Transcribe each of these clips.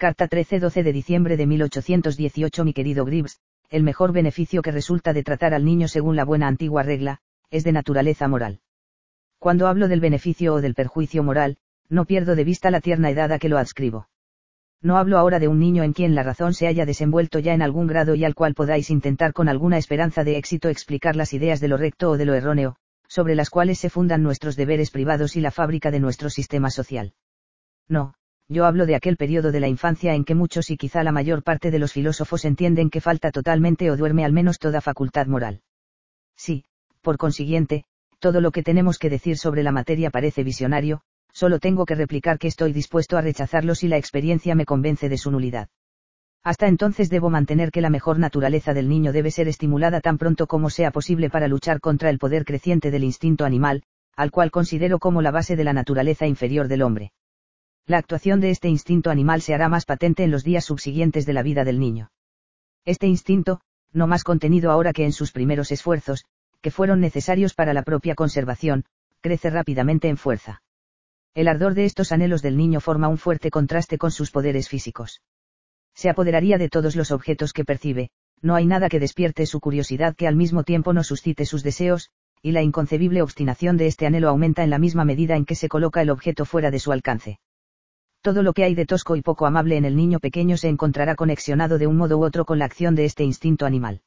Carta 13-12 de diciembre de 1818 Mi querido Gribbs, el mejor beneficio que resulta de tratar al niño según la buena antigua regla, es de naturaleza moral. Cuando hablo del beneficio o del perjuicio moral, no pierdo de vista la tierna edad a que lo adscribo. No hablo ahora de un niño en quien la razón se haya desenvuelto ya en algún grado y al cual podáis intentar con alguna esperanza de éxito explicar las ideas de lo recto o de lo erróneo, sobre las cuales se fundan nuestros deberes privados y la fábrica de nuestro sistema social. No, yo hablo de aquel periodo de la infancia en que muchos y quizá la mayor parte de los filósofos entienden que falta totalmente o duerme al menos toda facultad moral. Sí, por consiguiente, todo lo que tenemos que decir sobre la materia parece visionario, solo tengo que replicar que estoy dispuesto a rechazarlo si la experiencia me convence de su nulidad. Hasta entonces debo mantener que la mejor naturaleza del niño debe ser estimulada tan pronto como sea posible para luchar contra el poder creciente del instinto animal, al cual considero como la base de la naturaleza inferior del hombre la actuación de este instinto animal se hará más patente en los días subsiguientes de la vida del niño. Este instinto, no más contenido ahora que en sus primeros esfuerzos, que fueron necesarios para la propia conservación, crece rápidamente en fuerza. El ardor de estos anhelos del niño forma un fuerte contraste con sus poderes físicos. Se apoderaría de todos los objetos que percibe, no hay nada que despierte su curiosidad que al mismo tiempo no suscite sus deseos, y la inconcebible obstinación de este anhelo aumenta en la misma medida en que se coloca el objeto fuera de su alcance todo lo que hay de tosco y poco amable en el niño pequeño se encontrará conexionado de un modo u otro con la acción de este instinto animal.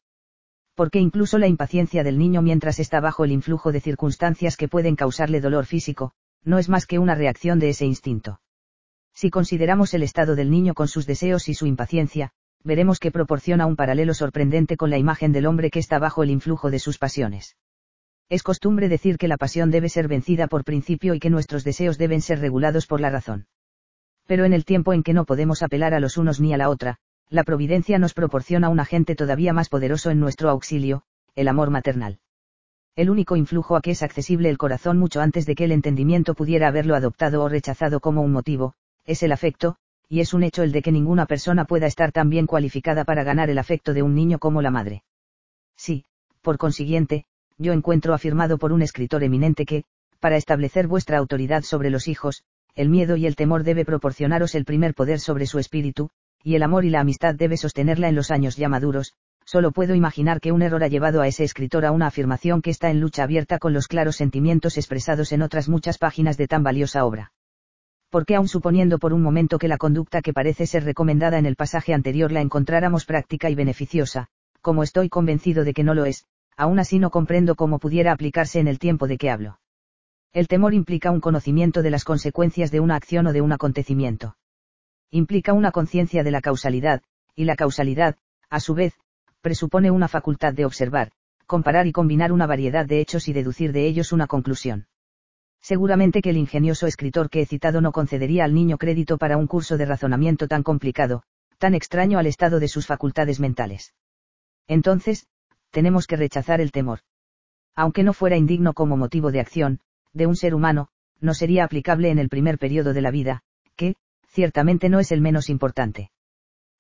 Porque incluso la impaciencia del niño mientras está bajo el influjo de circunstancias que pueden causarle dolor físico, no es más que una reacción de ese instinto. Si consideramos el estado del niño con sus deseos y su impaciencia, veremos que proporciona un paralelo sorprendente con la imagen del hombre que está bajo el influjo de sus pasiones. Es costumbre decir que la pasión debe ser vencida por principio y que nuestros deseos deben ser regulados por la razón pero en el tiempo en que no podemos apelar a los unos ni a la otra, la providencia nos proporciona un agente todavía más poderoso en nuestro auxilio, el amor maternal. El único influjo a que es accesible el corazón mucho antes de que el entendimiento pudiera haberlo adoptado o rechazado como un motivo, es el afecto, y es un hecho el de que ninguna persona pueda estar tan bien cualificada para ganar el afecto de un niño como la madre. Sí, por consiguiente, yo encuentro afirmado por un escritor eminente que, para establecer vuestra autoridad sobre los hijos, el miedo y el temor debe proporcionaros el primer poder sobre su espíritu, y el amor y la amistad debe sostenerla en los años ya maduros, solo puedo imaginar que un error ha llevado a ese escritor a una afirmación que está en lucha abierta con los claros sentimientos expresados en otras muchas páginas de tan valiosa obra. Porque aun suponiendo por un momento que la conducta que parece ser recomendada en el pasaje anterior la encontráramos práctica y beneficiosa, como estoy convencido de que no lo es, aún así no comprendo cómo pudiera aplicarse en el tiempo de que hablo. El temor implica un conocimiento de las consecuencias de una acción o de un acontecimiento. Implica una conciencia de la causalidad, y la causalidad, a su vez, presupone una facultad de observar, comparar y combinar una variedad de hechos y deducir de ellos una conclusión. Seguramente que el ingenioso escritor que he citado no concedería al niño crédito para un curso de razonamiento tan complicado, tan extraño al estado de sus facultades mentales. Entonces, tenemos que rechazar el temor. Aunque no fuera indigno como motivo de acción, de un ser humano, no sería aplicable en el primer periodo de la vida, que, ciertamente no es el menos importante.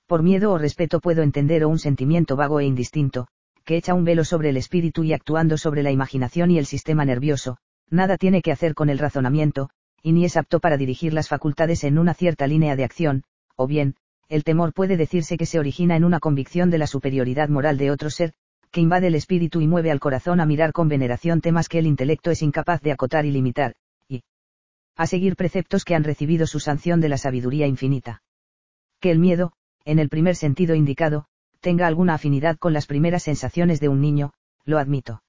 Por miedo o respeto puedo entender o un sentimiento vago e indistinto, que echa un velo sobre el espíritu y actuando sobre la imaginación y el sistema nervioso, nada tiene que hacer con el razonamiento, y ni es apto para dirigir las facultades en una cierta línea de acción, o bien, el temor puede decirse que se origina en una convicción de la superioridad moral de otro ser, que invade el espíritu y mueve al corazón a mirar con veneración temas que el intelecto es incapaz de acotar y limitar, y a seguir preceptos que han recibido su sanción de la sabiduría infinita. Que el miedo, en el primer sentido indicado, tenga alguna afinidad con las primeras sensaciones de un niño, lo admito.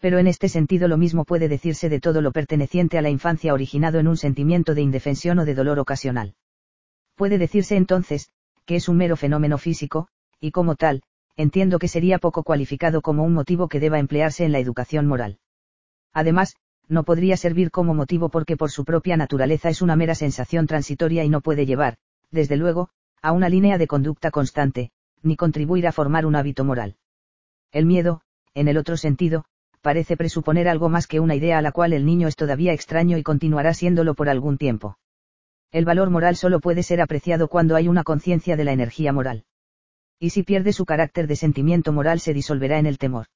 Pero en este sentido lo mismo puede decirse de todo lo perteneciente a la infancia originado en un sentimiento de indefensión o de dolor ocasional. Puede decirse entonces, que es un mero fenómeno físico, y como tal, entiendo que sería poco cualificado como un motivo que deba emplearse en la educación moral. Además, no podría servir como motivo porque por su propia naturaleza es una mera sensación transitoria y no puede llevar, desde luego, a una línea de conducta constante, ni contribuir a formar un hábito moral. El miedo, en el otro sentido, parece presuponer algo más que una idea a la cual el niño es todavía extraño y continuará siéndolo por algún tiempo. El valor moral solo puede ser apreciado cuando hay una conciencia de la energía moral y si pierde su carácter de sentimiento moral se disolverá en el temor.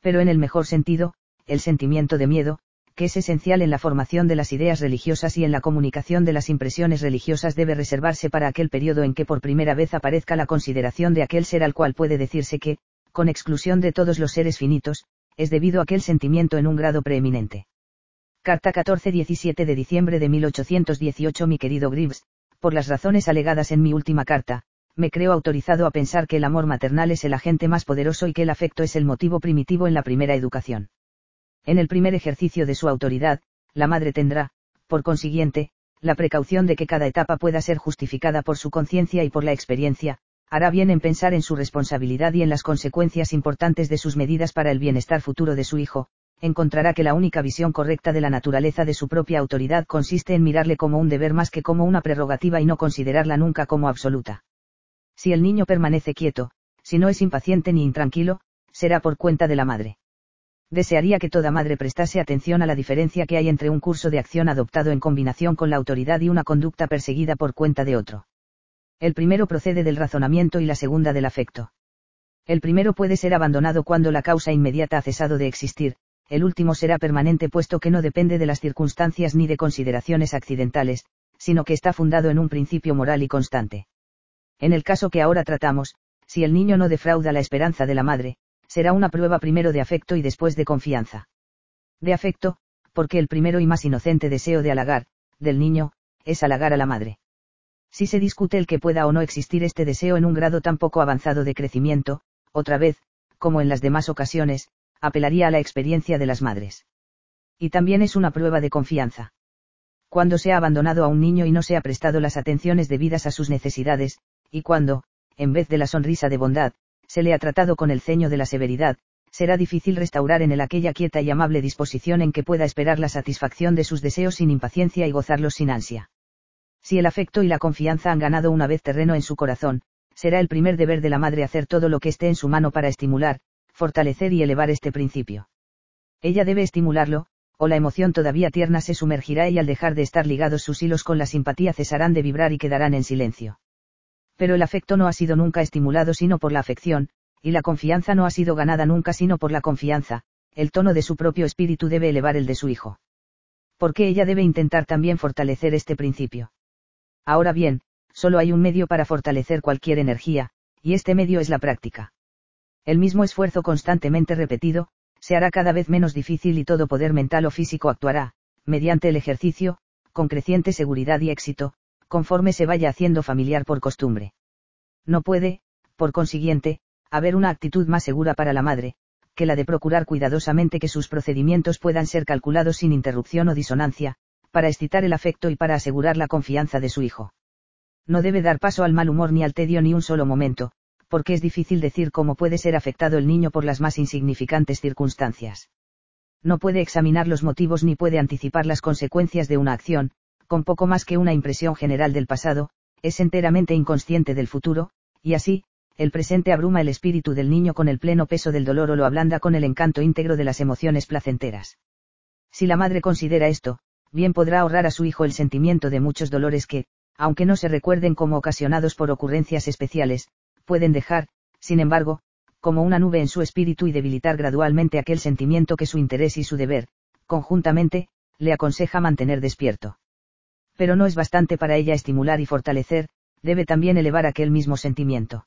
Pero en el mejor sentido, el sentimiento de miedo, que es esencial en la formación de las ideas religiosas y en la comunicación de las impresiones religiosas debe reservarse para aquel periodo en que por primera vez aparezca la consideración de aquel ser al cual puede decirse que, con exclusión de todos los seres finitos, es debido a aquel sentimiento en un grado preeminente. Carta 14-17 de diciembre de 1818 Mi querido Grives, por las razones alegadas en mi última carta, me creo autorizado a pensar que el amor maternal es el agente más poderoso y que el afecto es el motivo primitivo en la primera educación. En el primer ejercicio de su autoridad, la madre tendrá, por consiguiente, la precaución de que cada etapa pueda ser justificada por su conciencia y por la experiencia, hará bien en pensar en su responsabilidad y en las consecuencias importantes de sus medidas para el bienestar futuro de su hijo, encontrará que la única visión correcta de la naturaleza de su propia autoridad consiste en mirarle como un deber más que como una prerrogativa y no considerarla nunca como absoluta. Si el niño permanece quieto, si no es impaciente ni intranquilo, será por cuenta de la madre. Desearía que toda madre prestase atención a la diferencia que hay entre un curso de acción adoptado en combinación con la autoridad y una conducta perseguida por cuenta de otro. El primero procede del razonamiento y la segunda del afecto. El primero puede ser abandonado cuando la causa inmediata ha cesado de existir, el último será permanente puesto que no depende de las circunstancias ni de consideraciones accidentales, sino que está fundado en un principio moral y constante. En el caso que ahora tratamos, si el niño no defrauda la esperanza de la madre, será una prueba primero de afecto y después de confianza. De afecto, porque el primero y más inocente deseo de halagar, del niño, es halagar a la madre. Si se discute el que pueda o no existir este deseo en un grado tan poco avanzado de crecimiento, otra vez, como en las demás ocasiones, apelaría a la experiencia de las madres. Y también es una prueba de confianza. Cuando se ha abandonado a un niño y no se ha prestado las atenciones debidas a sus necesidades, y cuando, en vez de la sonrisa de bondad, se le ha tratado con el ceño de la severidad, será difícil restaurar en él aquella quieta y amable disposición en que pueda esperar la satisfacción de sus deseos sin impaciencia y gozarlos sin ansia. Si el afecto y la confianza han ganado una vez terreno en su corazón, será el primer deber de la madre hacer todo lo que esté en su mano para estimular, fortalecer y elevar este principio. Ella debe estimularlo, o la emoción todavía tierna se sumergirá y al dejar de estar ligados sus hilos con la simpatía cesarán de vibrar y quedarán en silencio pero el afecto no ha sido nunca estimulado sino por la afección, y la confianza no ha sido ganada nunca sino por la confianza, el tono de su propio espíritu debe elevar el de su hijo. Porque ella debe intentar también fortalecer este principio. Ahora bien, solo hay un medio para fortalecer cualquier energía, y este medio es la práctica. El mismo esfuerzo constantemente repetido, se hará cada vez menos difícil y todo poder mental o físico actuará, mediante el ejercicio, con creciente seguridad y éxito, conforme se vaya haciendo familiar por costumbre. No puede, por consiguiente, haber una actitud más segura para la madre, que la de procurar cuidadosamente que sus procedimientos puedan ser calculados sin interrupción o disonancia, para excitar el afecto y para asegurar la confianza de su hijo. No debe dar paso al mal humor ni al tedio ni un solo momento, porque es difícil decir cómo puede ser afectado el niño por las más insignificantes circunstancias. No puede examinar los motivos ni puede anticipar las consecuencias de una acción, con poco más que una impresión general del pasado, es enteramente inconsciente del futuro, y así, el presente abruma el espíritu del niño con el pleno peso del dolor o lo ablanda con el encanto íntegro de las emociones placenteras. Si la madre considera esto, bien podrá ahorrar a su hijo el sentimiento de muchos dolores que, aunque no se recuerden como ocasionados por ocurrencias especiales, pueden dejar, sin embargo, como una nube en su espíritu y debilitar gradualmente aquel sentimiento que su interés y su deber, conjuntamente, le aconseja mantener despierto pero no es bastante para ella estimular y fortalecer, debe también elevar aquel mismo sentimiento.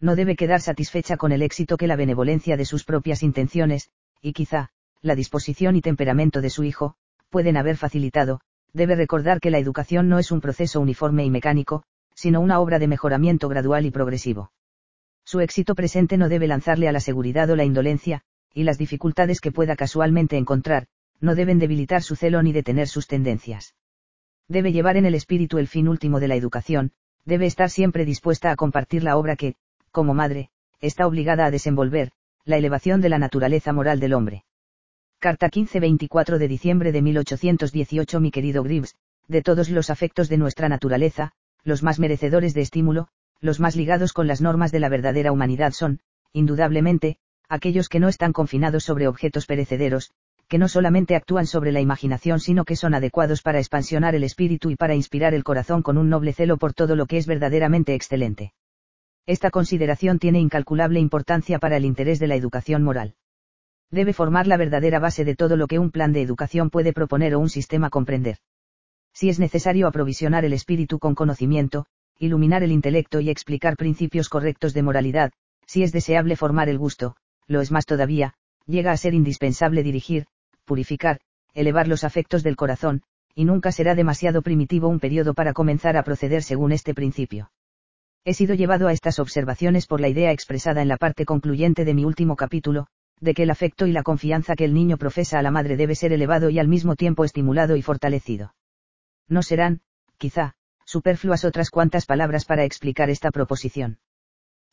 No debe quedar satisfecha con el éxito que la benevolencia de sus propias intenciones, y quizá, la disposición y temperamento de su hijo, pueden haber facilitado, debe recordar que la educación no es un proceso uniforme y mecánico, sino una obra de mejoramiento gradual y progresivo. Su éxito presente no debe lanzarle a la seguridad o la indolencia, y las dificultades que pueda casualmente encontrar, no deben debilitar su celo ni detener sus tendencias debe llevar en el espíritu el fin último de la educación, debe estar siempre dispuesta a compartir la obra que, como madre, está obligada a desenvolver, la elevación de la naturaleza moral del hombre. Carta 15-24 de diciembre de 1818 Mi querido Grives, de todos los afectos de nuestra naturaleza, los más merecedores de estímulo, los más ligados con las normas de la verdadera humanidad son, indudablemente, aquellos que no están confinados sobre objetos perecederos, que no solamente actúan sobre la imaginación sino que son adecuados para expansionar el espíritu y para inspirar el corazón con un noble celo por todo lo que es verdaderamente excelente. Esta consideración tiene incalculable importancia para el interés de la educación moral. Debe formar la verdadera base de todo lo que un plan de educación puede proponer o un sistema comprender. Si es necesario aprovisionar el espíritu con conocimiento, iluminar el intelecto y explicar principios correctos de moralidad, si es deseable formar el gusto, lo es más todavía, llega a ser indispensable dirigir, purificar, elevar los afectos del corazón, y nunca será demasiado primitivo un periodo para comenzar a proceder según este principio. He sido llevado a estas observaciones por la idea expresada en la parte concluyente de mi último capítulo, de que el afecto y la confianza que el niño profesa a la madre debe ser elevado y al mismo tiempo estimulado y fortalecido. No serán, quizá, superfluas otras cuantas palabras para explicar esta proposición.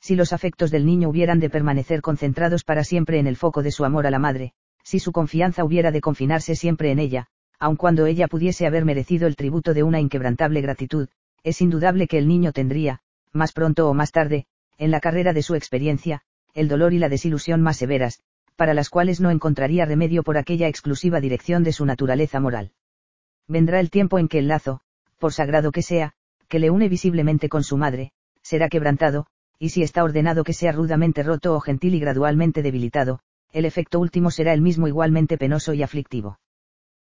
Si los afectos del niño hubieran de permanecer concentrados para siempre en el foco de su amor a la madre, si su confianza hubiera de confinarse siempre en ella, aun cuando ella pudiese haber merecido el tributo de una inquebrantable gratitud, es indudable que el niño tendría, más pronto o más tarde, en la carrera de su experiencia, el dolor y la desilusión más severas, para las cuales no encontraría remedio por aquella exclusiva dirección de su naturaleza moral. Vendrá el tiempo en que el lazo, por sagrado que sea, que le une visiblemente con su madre, será quebrantado, y si está ordenado que sea rudamente roto o gentil y gradualmente debilitado, el efecto último será el mismo igualmente penoso y aflictivo.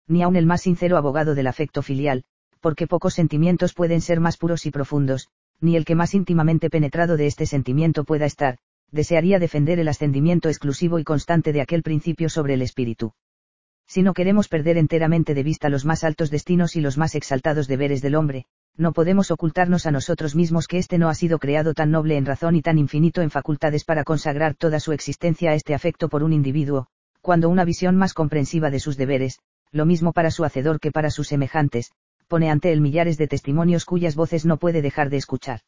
Ni aun el más sincero abogado del afecto filial, porque pocos sentimientos pueden ser más puros y profundos, ni el que más íntimamente penetrado de este sentimiento pueda estar, desearía defender el ascendimiento exclusivo y constante de aquel principio sobre el espíritu. Si no queremos perder enteramente de vista los más altos destinos y los más exaltados deberes del hombre, no podemos ocultarnos a nosotros mismos que éste no ha sido creado tan noble en razón y tan infinito en facultades para consagrar toda su existencia a este afecto por un individuo, cuando una visión más comprensiva de sus deberes, lo mismo para su hacedor que para sus semejantes, pone ante él millares de testimonios cuyas voces no puede dejar de escuchar.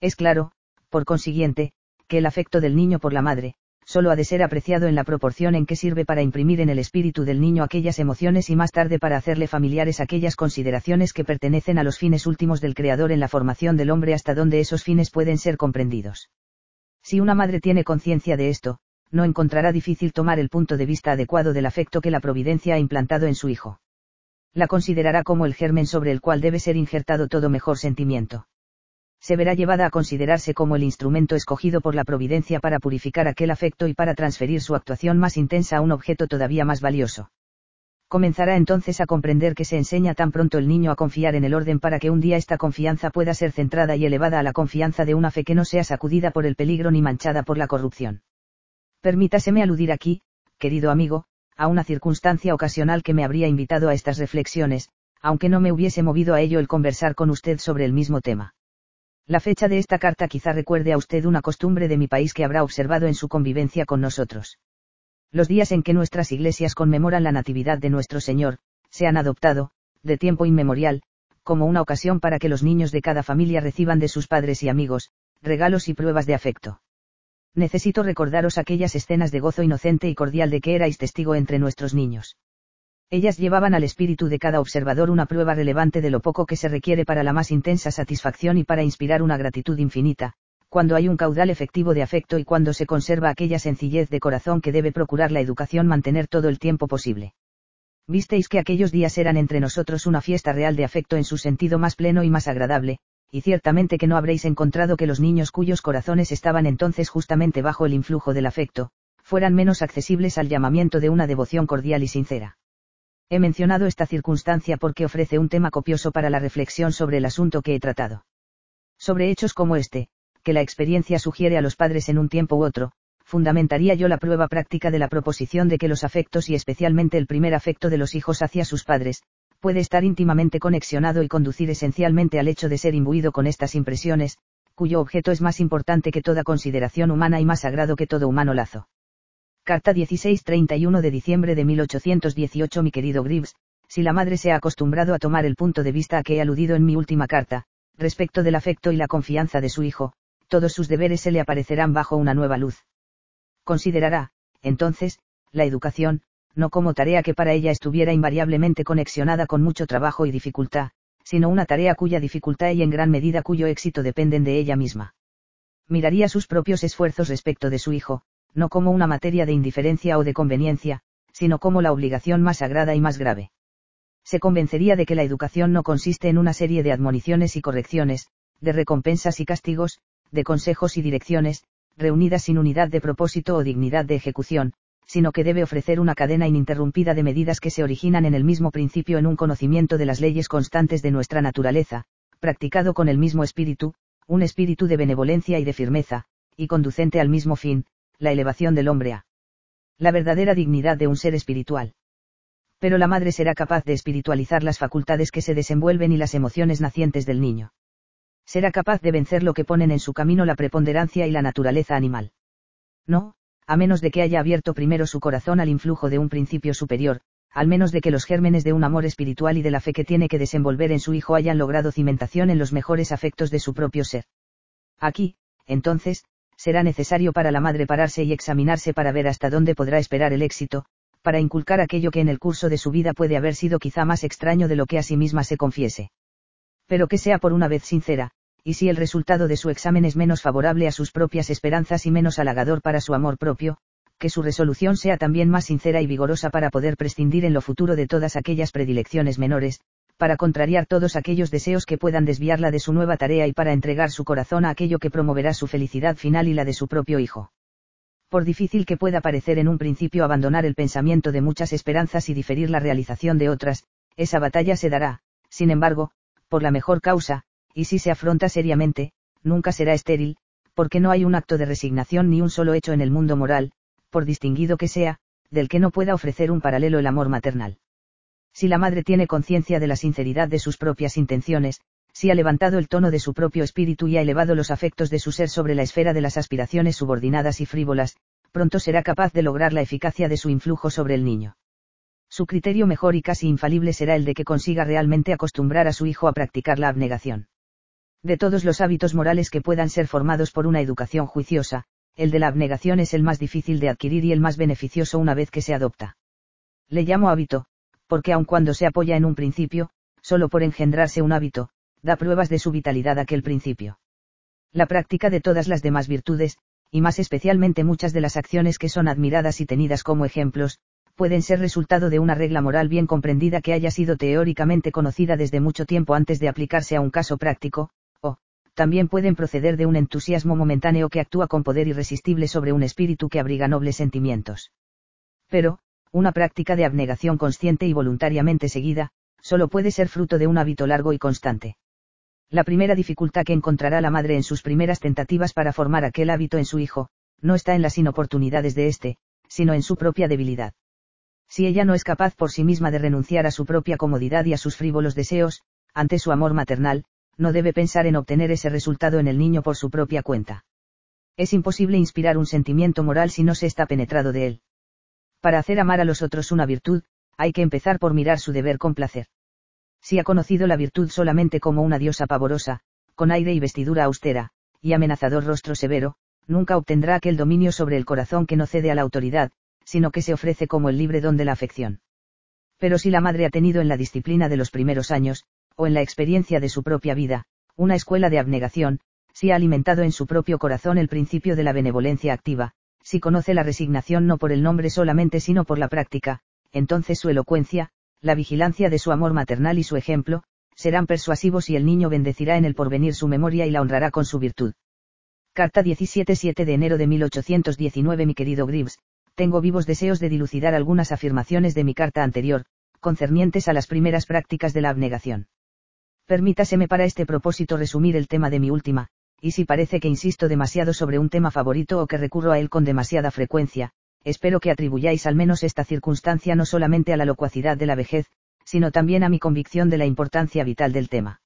Es claro, por consiguiente, que el afecto del niño por la madre, solo ha de ser apreciado en la proporción en que sirve para imprimir en el espíritu del niño aquellas emociones y más tarde para hacerle familiares aquellas consideraciones que pertenecen a los fines últimos del Creador en la formación del hombre hasta donde esos fines pueden ser comprendidos. Si una madre tiene conciencia de esto, no encontrará difícil tomar el punto de vista adecuado del afecto que la providencia ha implantado en su hijo. La considerará como el germen sobre el cual debe ser injertado todo mejor sentimiento se verá llevada a considerarse como el instrumento escogido por la providencia para purificar aquel afecto y para transferir su actuación más intensa a un objeto todavía más valioso. Comenzará entonces a comprender que se enseña tan pronto el niño a confiar en el orden para que un día esta confianza pueda ser centrada y elevada a la confianza de una fe que no sea sacudida por el peligro ni manchada por la corrupción. Permítaseme aludir aquí, querido amigo, a una circunstancia ocasional que me habría invitado a estas reflexiones, aunque no me hubiese movido a ello el conversar con usted sobre el mismo tema. La fecha de esta carta quizá recuerde a usted una costumbre de mi país que habrá observado en su convivencia con nosotros. Los días en que nuestras iglesias conmemoran la Natividad de nuestro Señor, se han adoptado, de tiempo inmemorial, como una ocasión para que los niños de cada familia reciban de sus padres y amigos, regalos y pruebas de afecto. Necesito recordaros aquellas escenas de gozo inocente y cordial de que erais testigo entre nuestros niños. Ellas llevaban al espíritu de cada observador una prueba relevante de lo poco que se requiere para la más intensa satisfacción y para inspirar una gratitud infinita, cuando hay un caudal efectivo de afecto y cuando se conserva aquella sencillez de corazón que debe procurar la educación mantener todo el tiempo posible. Visteis que aquellos días eran entre nosotros una fiesta real de afecto en su sentido más pleno y más agradable, y ciertamente que no habréis encontrado que los niños cuyos corazones estaban entonces justamente bajo el influjo del afecto, fueran menos accesibles al llamamiento de una devoción cordial y sincera. He mencionado esta circunstancia porque ofrece un tema copioso para la reflexión sobre el asunto que he tratado. Sobre hechos como este, que la experiencia sugiere a los padres en un tiempo u otro, fundamentaría yo la prueba práctica de la proposición de que los afectos y especialmente el primer afecto de los hijos hacia sus padres, puede estar íntimamente conexionado y conducir esencialmente al hecho de ser imbuido con estas impresiones, cuyo objeto es más importante que toda consideración humana y más sagrado que todo humano lazo. Carta 1631 de diciembre de 1818 Mi querido Gribbs, si la madre se ha acostumbrado a tomar el punto de vista a que he aludido en mi última carta, respecto del afecto y la confianza de su hijo, todos sus deberes se le aparecerán bajo una nueva luz. Considerará, entonces, la educación, no como tarea que para ella estuviera invariablemente conexionada con mucho trabajo y dificultad, sino una tarea cuya dificultad y en gran medida cuyo éxito dependen de ella misma. Miraría sus propios esfuerzos respecto de su hijo, no como una materia de indiferencia o de conveniencia, sino como la obligación más sagrada y más grave. Se convencería de que la educación no consiste en una serie de admoniciones y correcciones, de recompensas y castigos, de consejos y direcciones, reunidas sin unidad de propósito o dignidad de ejecución, sino que debe ofrecer una cadena ininterrumpida de medidas que se originan en el mismo principio en un conocimiento de las leyes constantes de nuestra naturaleza, practicado con el mismo espíritu, un espíritu de benevolencia y de firmeza, y conducente al mismo fin, la elevación del hombre a la verdadera dignidad de un ser espiritual. Pero la madre será capaz de espiritualizar las facultades que se desenvuelven y las emociones nacientes del niño. Será capaz de vencer lo que ponen en su camino la preponderancia y la naturaleza animal. No, a menos de que haya abierto primero su corazón al influjo de un principio superior, al menos de que los gérmenes de un amor espiritual y de la fe que tiene que desenvolver en su hijo hayan logrado cimentación en los mejores afectos de su propio ser. Aquí, entonces, será necesario para la madre pararse y examinarse para ver hasta dónde podrá esperar el éxito, para inculcar aquello que en el curso de su vida puede haber sido quizá más extraño de lo que a sí misma se confiese. Pero que sea por una vez sincera, y si el resultado de su examen es menos favorable a sus propias esperanzas y menos halagador para su amor propio, que su resolución sea también más sincera y vigorosa para poder prescindir en lo futuro de todas aquellas predilecciones menores, para contrariar todos aquellos deseos que puedan desviarla de su nueva tarea y para entregar su corazón a aquello que promoverá su felicidad final y la de su propio hijo. Por difícil que pueda parecer en un principio abandonar el pensamiento de muchas esperanzas y diferir la realización de otras, esa batalla se dará, sin embargo, por la mejor causa, y si se afronta seriamente, nunca será estéril, porque no hay un acto de resignación ni un solo hecho en el mundo moral, por distinguido que sea, del que no pueda ofrecer un paralelo el amor maternal. Si la madre tiene conciencia de la sinceridad de sus propias intenciones, si ha levantado el tono de su propio espíritu y ha elevado los afectos de su ser sobre la esfera de las aspiraciones subordinadas y frívolas, pronto será capaz de lograr la eficacia de su influjo sobre el niño. Su criterio mejor y casi infalible será el de que consiga realmente acostumbrar a su hijo a practicar la abnegación. De todos los hábitos morales que puedan ser formados por una educación juiciosa, el de la abnegación es el más difícil de adquirir y el más beneficioso una vez que se adopta. Le llamo hábito, porque aun cuando se apoya en un principio, solo por engendrarse un hábito, da pruebas de su vitalidad aquel principio. La práctica de todas las demás virtudes, y más especialmente muchas de las acciones que son admiradas y tenidas como ejemplos, pueden ser resultado de una regla moral bien comprendida que haya sido teóricamente conocida desde mucho tiempo antes de aplicarse a un caso práctico, o, también pueden proceder de un entusiasmo momentáneo que actúa con poder irresistible sobre un espíritu que abriga nobles sentimientos. Pero, una práctica de abnegación consciente y voluntariamente seguida, solo puede ser fruto de un hábito largo y constante. La primera dificultad que encontrará la madre en sus primeras tentativas para formar aquel hábito en su hijo, no está en las inoportunidades de éste, sino en su propia debilidad. Si ella no es capaz por sí misma de renunciar a su propia comodidad y a sus frívolos deseos, ante su amor maternal, no debe pensar en obtener ese resultado en el niño por su propia cuenta. Es imposible inspirar un sentimiento moral si no se está penetrado de él. Para hacer amar a los otros una virtud, hay que empezar por mirar su deber con placer. Si ha conocido la virtud solamente como una diosa pavorosa, con aire y vestidura austera, y amenazador rostro severo, nunca obtendrá aquel dominio sobre el corazón que no cede a la autoridad, sino que se ofrece como el libre don de la afección. Pero si la madre ha tenido en la disciplina de los primeros años, o en la experiencia de su propia vida, una escuela de abnegación, si ha alimentado en su propio corazón el principio de la benevolencia activa, si conoce la resignación no por el nombre solamente sino por la práctica, entonces su elocuencia, la vigilancia de su amor maternal y su ejemplo, serán persuasivos y el niño bendecirá en el porvenir su memoria y la honrará con su virtud. Carta 17-7 de enero de 1819 Mi querido Gribbs, tengo vivos deseos de dilucidar algunas afirmaciones de mi carta anterior, concernientes a las primeras prácticas de la abnegación. Permítaseme para este propósito resumir el tema de mi última, y si parece que insisto demasiado sobre un tema favorito o que recurro a él con demasiada frecuencia, espero que atribuyáis al menos esta circunstancia no solamente a la locuacidad de la vejez, sino también a mi convicción de la importancia vital del tema.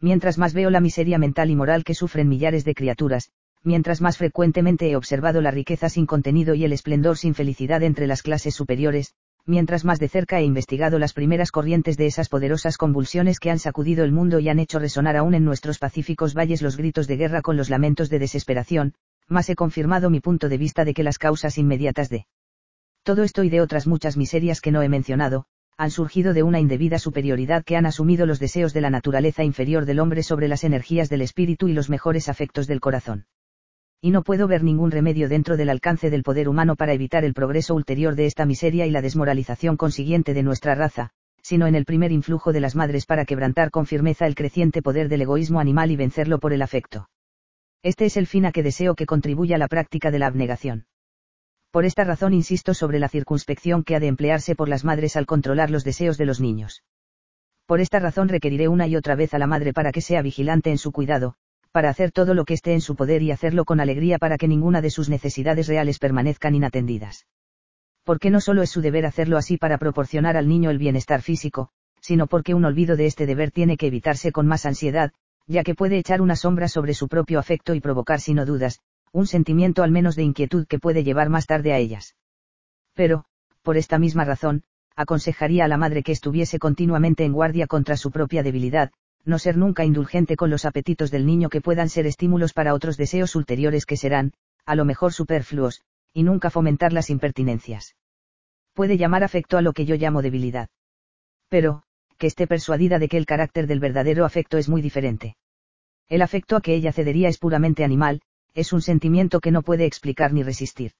Mientras más veo la miseria mental y moral que sufren millares de criaturas, mientras más frecuentemente he observado la riqueza sin contenido y el esplendor sin felicidad entre las clases superiores, mientras más de cerca he investigado las primeras corrientes de esas poderosas convulsiones que han sacudido el mundo y han hecho resonar aún en nuestros pacíficos valles los gritos de guerra con los lamentos de desesperación, más he confirmado mi punto de vista de que las causas inmediatas de todo esto y de otras muchas miserias que no he mencionado, han surgido de una indebida superioridad que han asumido los deseos de la naturaleza inferior del hombre sobre las energías del espíritu y los mejores afectos del corazón y no puedo ver ningún remedio dentro del alcance del poder humano para evitar el progreso ulterior de esta miseria y la desmoralización consiguiente de nuestra raza, sino en el primer influjo de las madres para quebrantar con firmeza el creciente poder del egoísmo animal y vencerlo por el afecto. Este es el fin a que deseo que contribuya la práctica de la abnegación. Por esta razón insisto sobre la circunspección que ha de emplearse por las madres al controlar los deseos de los niños. Por esta razón requeriré una y otra vez a la madre para que sea vigilante en su cuidado, para hacer todo lo que esté en su poder y hacerlo con alegría para que ninguna de sus necesidades reales permanezcan inatendidas. Porque no solo es su deber hacerlo así para proporcionar al niño el bienestar físico, sino porque un olvido de este deber tiene que evitarse con más ansiedad, ya que puede echar una sombra sobre su propio afecto y provocar sino dudas, un sentimiento al menos de inquietud que puede llevar más tarde a ellas. Pero, por esta misma razón, aconsejaría a la madre que estuviese continuamente en guardia contra su propia debilidad, no ser nunca indulgente con los apetitos del niño que puedan ser estímulos para otros deseos ulteriores que serán, a lo mejor superfluos, y nunca fomentar las impertinencias. Puede llamar afecto a lo que yo llamo debilidad. Pero, que esté persuadida de que el carácter del verdadero afecto es muy diferente. El afecto a que ella cedería es puramente animal, es un sentimiento que no puede explicar ni resistir.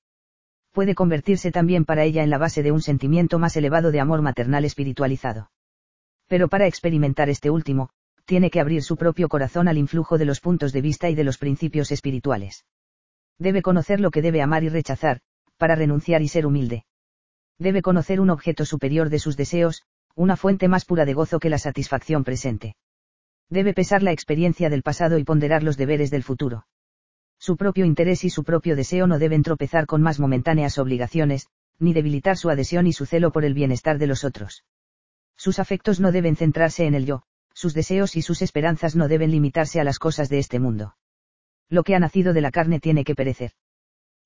Puede convertirse también para ella en la base de un sentimiento más elevado de amor maternal espiritualizado. Pero para experimentar este último, tiene que abrir su propio corazón al influjo de los puntos de vista y de los principios espirituales. Debe conocer lo que debe amar y rechazar, para renunciar y ser humilde. Debe conocer un objeto superior de sus deseos, una fuente más pura de gozo que la satisfacción presente. Debe pesar la experiencia del pasado y ponderar los deberes del futuro. Su propio interés y su propio deseo no deben tropezar con más momentáneas obligaciones, ni debilitar su adhesión y su celo por el bienestar de los otros. Sus afectos no deben centrarse en el yo, sus deseos y sus esperanzas no deben limitarse a las cosas de este mundo. Lo que ha nacido de la carne tiene que perecer.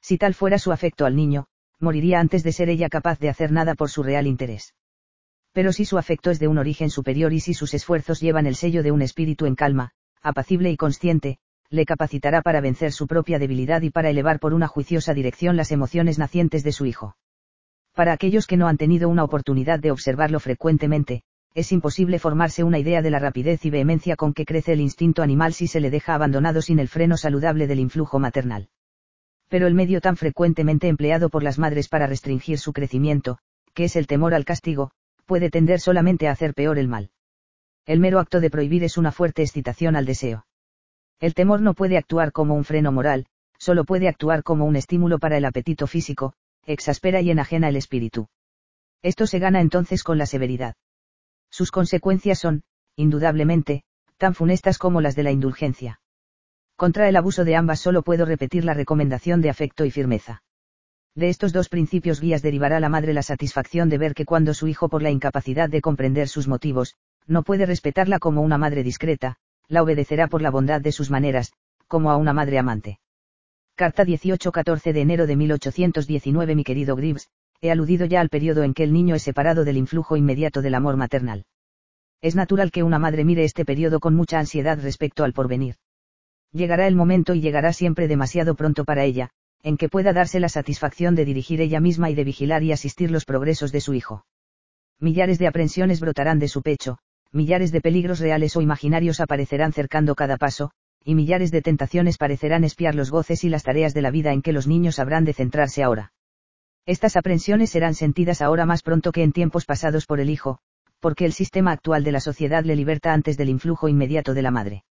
Si tal fuera su afecto al niño, moriría antes de ser ella capaz de hacer nada por su real interés. Pero si su afecto es de un origen superior y si sus esfuerzos llevan el sello de un espíritu en calma, apacible y consciente, le capacitará para vencer su propia debilidad y para elevar por una juiciosa dirección las emociones nacientes de su hijo. Para aquellos que no han tenido una oportunidad de observarlo frecuentemente, es imposible formarse una idea de la rapidez y vehemencia con que crece el instinto animal si se le deja abandonado sin el freno saludable del influjo maternal. Pero el medio tan frecuentemente empleado por las madres para restringir su crecimiento, que es el temor al castigo, puede tender solamente a hacer peor el mal. El mero acto de prohibir es una fuerte excitación al deseo. El temor no puede actuar como un freno moral, solo puede actuar como un estímulo para el apetito físico, exaspera y enajena el espíritu. Esto se gana entonces con la severidad. Sus consecuencias son, indudablemente, tan funestas como las de la indulgencia. Contra el abuso de ambas solo puedo repetir la recomendación de afecto y firmeza. De estos dos principios guías derivará la madre la satisfacción de ver que cuando su hijo por la incapacidad de comprender sus motivos, no puede respetarla como una madre discreta, la obedecerá por la bondad de sus maneras, como a una madre amante. Carta 18-14 de enero de 1819 Mi querido Gribbs, he aludido ya al periodo en que el niño es separado del influjo inmediato del amor maternal. Es natural que una madre mire este periodo con mucha ansiedad respecto al porvenir. Llegará el momento y llegará siempre demasiado pronto para ella, en que pueda darse la satisfacción de dirigir ella misma y de vigilar y asistir los progresos de su hijo. Millares de aprensiones brotarán de su pecho, millares de peligros reales o imaginarios aparecerán cercando cada paso, y millares de tentaciones parecerán espiar los goces y las tareas de la vida en que los niños habrán de centrarse ahora. Estas aprensiones serán sentidas ahora más pronto que en tiempos pasados por el hijo, porque el sistema actual de la sociedad le liberta antes del influjo inmediato de la madre.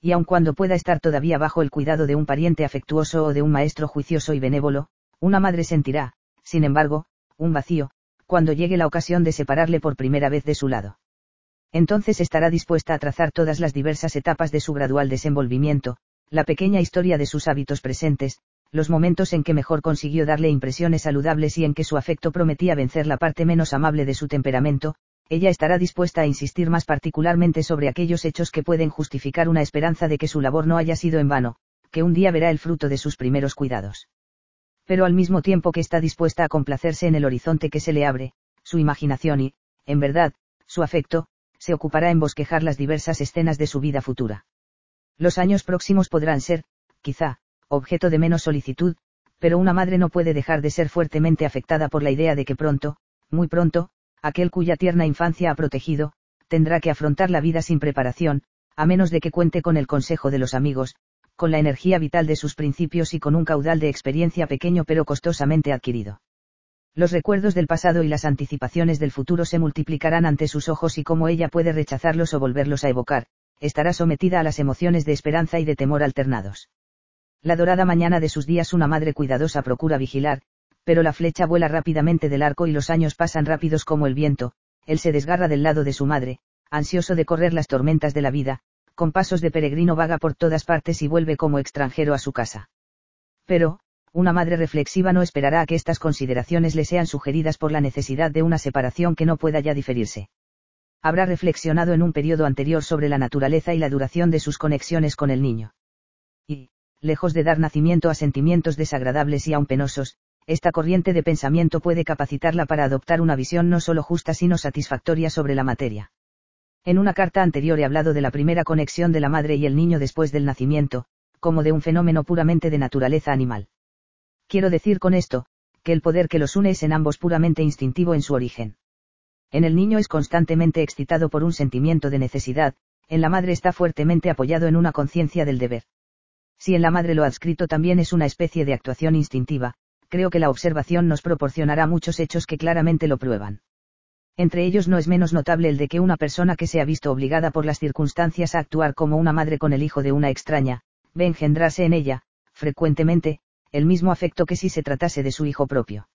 Y aun cuando pueda estar todavía bajo el cuidado de un pariente afectuoso o de un maestro juicioso y benévolo, una madre sentirá, sin embargo, un vacío, cuando llegue la ocasión de separarle por primera vez de su lado entonces estará dispuesta a trazar todas las diversas etapas de su gradual desenvolvimiento, la pequeña historia de sus hábitos presentes, los momentos en que mejor consiguió darle impresiones saludables y en que su afecto prometía vencer la parte menos amable de su temperamento, ella estará dispuesta a insistir más particularmente sobre aquellos hechos que pueden justificar una esperanza de que su labor no haya sido en vano, que un día verá el fruto de sus primeros cuidados. Pero al mismo tiempo que está dispuesta a complacerse en el horizonte que se le abre, su imaginación y, en verdad, su afecto, se ocupará en bosquejar las diversas escenas de su vida futura. Los años próximos podrán ser, quizá, objeto de menos solicitud, pero una madre no puede dejar de ser fuertemente afectada por la idea de que pronto, muy pronto, aquel cuya tierna infancia ha protegido, tendrá que afrontar la vida sin preparación, a menos de que cuente con el consejo de los amigos, con la energía vital de sus principios y con un caudal de experiencia pequeño pero costosamente adquirido. Los recuerdos del pasado y las anticipaciones del futuro se multiplicarán ante sus ojos y como ella puede rechazarlos o volverlos a evocar, estará sometida a las emociones de esperanza y de temor alternados. La dorada mañana de sus días una madre cuidadosa procura vigilar, Pero la flecha vuela rápidamente del arco y los años pasan rápidos como el viento, él se desgarra del lado de su madre, ansioso de correr las tormentas de la vida, con pasos de peregrino vaga por todas partes y vuelve como extranjero a su casa. Pero, una madre reflexiva no esperará a que estas consideraciones le sean sugeridas por la necesidad de una separación que no pueda ya diferirse. Habrá reflexionado en un periodo anterior sobre la naturaleza y la duración de sus conexiones con el niño. Lejos de dar nacimiento a sentimientos desagradables y aun penosos, esta corriente de pensamiento puede capacitarla para adoptar una visión no solo justa sino satisfactoria sobre la materia. En una carta anterior he hablado de la primera conexión de la madre y el niño después del nacimiento, como de un fenómeno puramente de naturaleza animal. Quiero decir con esto, que el poder que los une es en ambos puramente instintivo en su origen. En el niño es constantemente excitado por un sentimiento de necesidad, en la madre está fuertemente apoyado en una conciencia del deber. Si en la madre lo adscrito también es una especie de actuación instintiva, creo que la observación nos proporcionará muchos hechos que claramente lo prueban. Entre ellos no es menos notable el de que una persona que se ha visto obligada por las circunstancias a actuar como una madre con el hijo de una extraña, ve engendrarse en ella, frecuentemente, el mismo afecto que si se tratase de su hijo propio.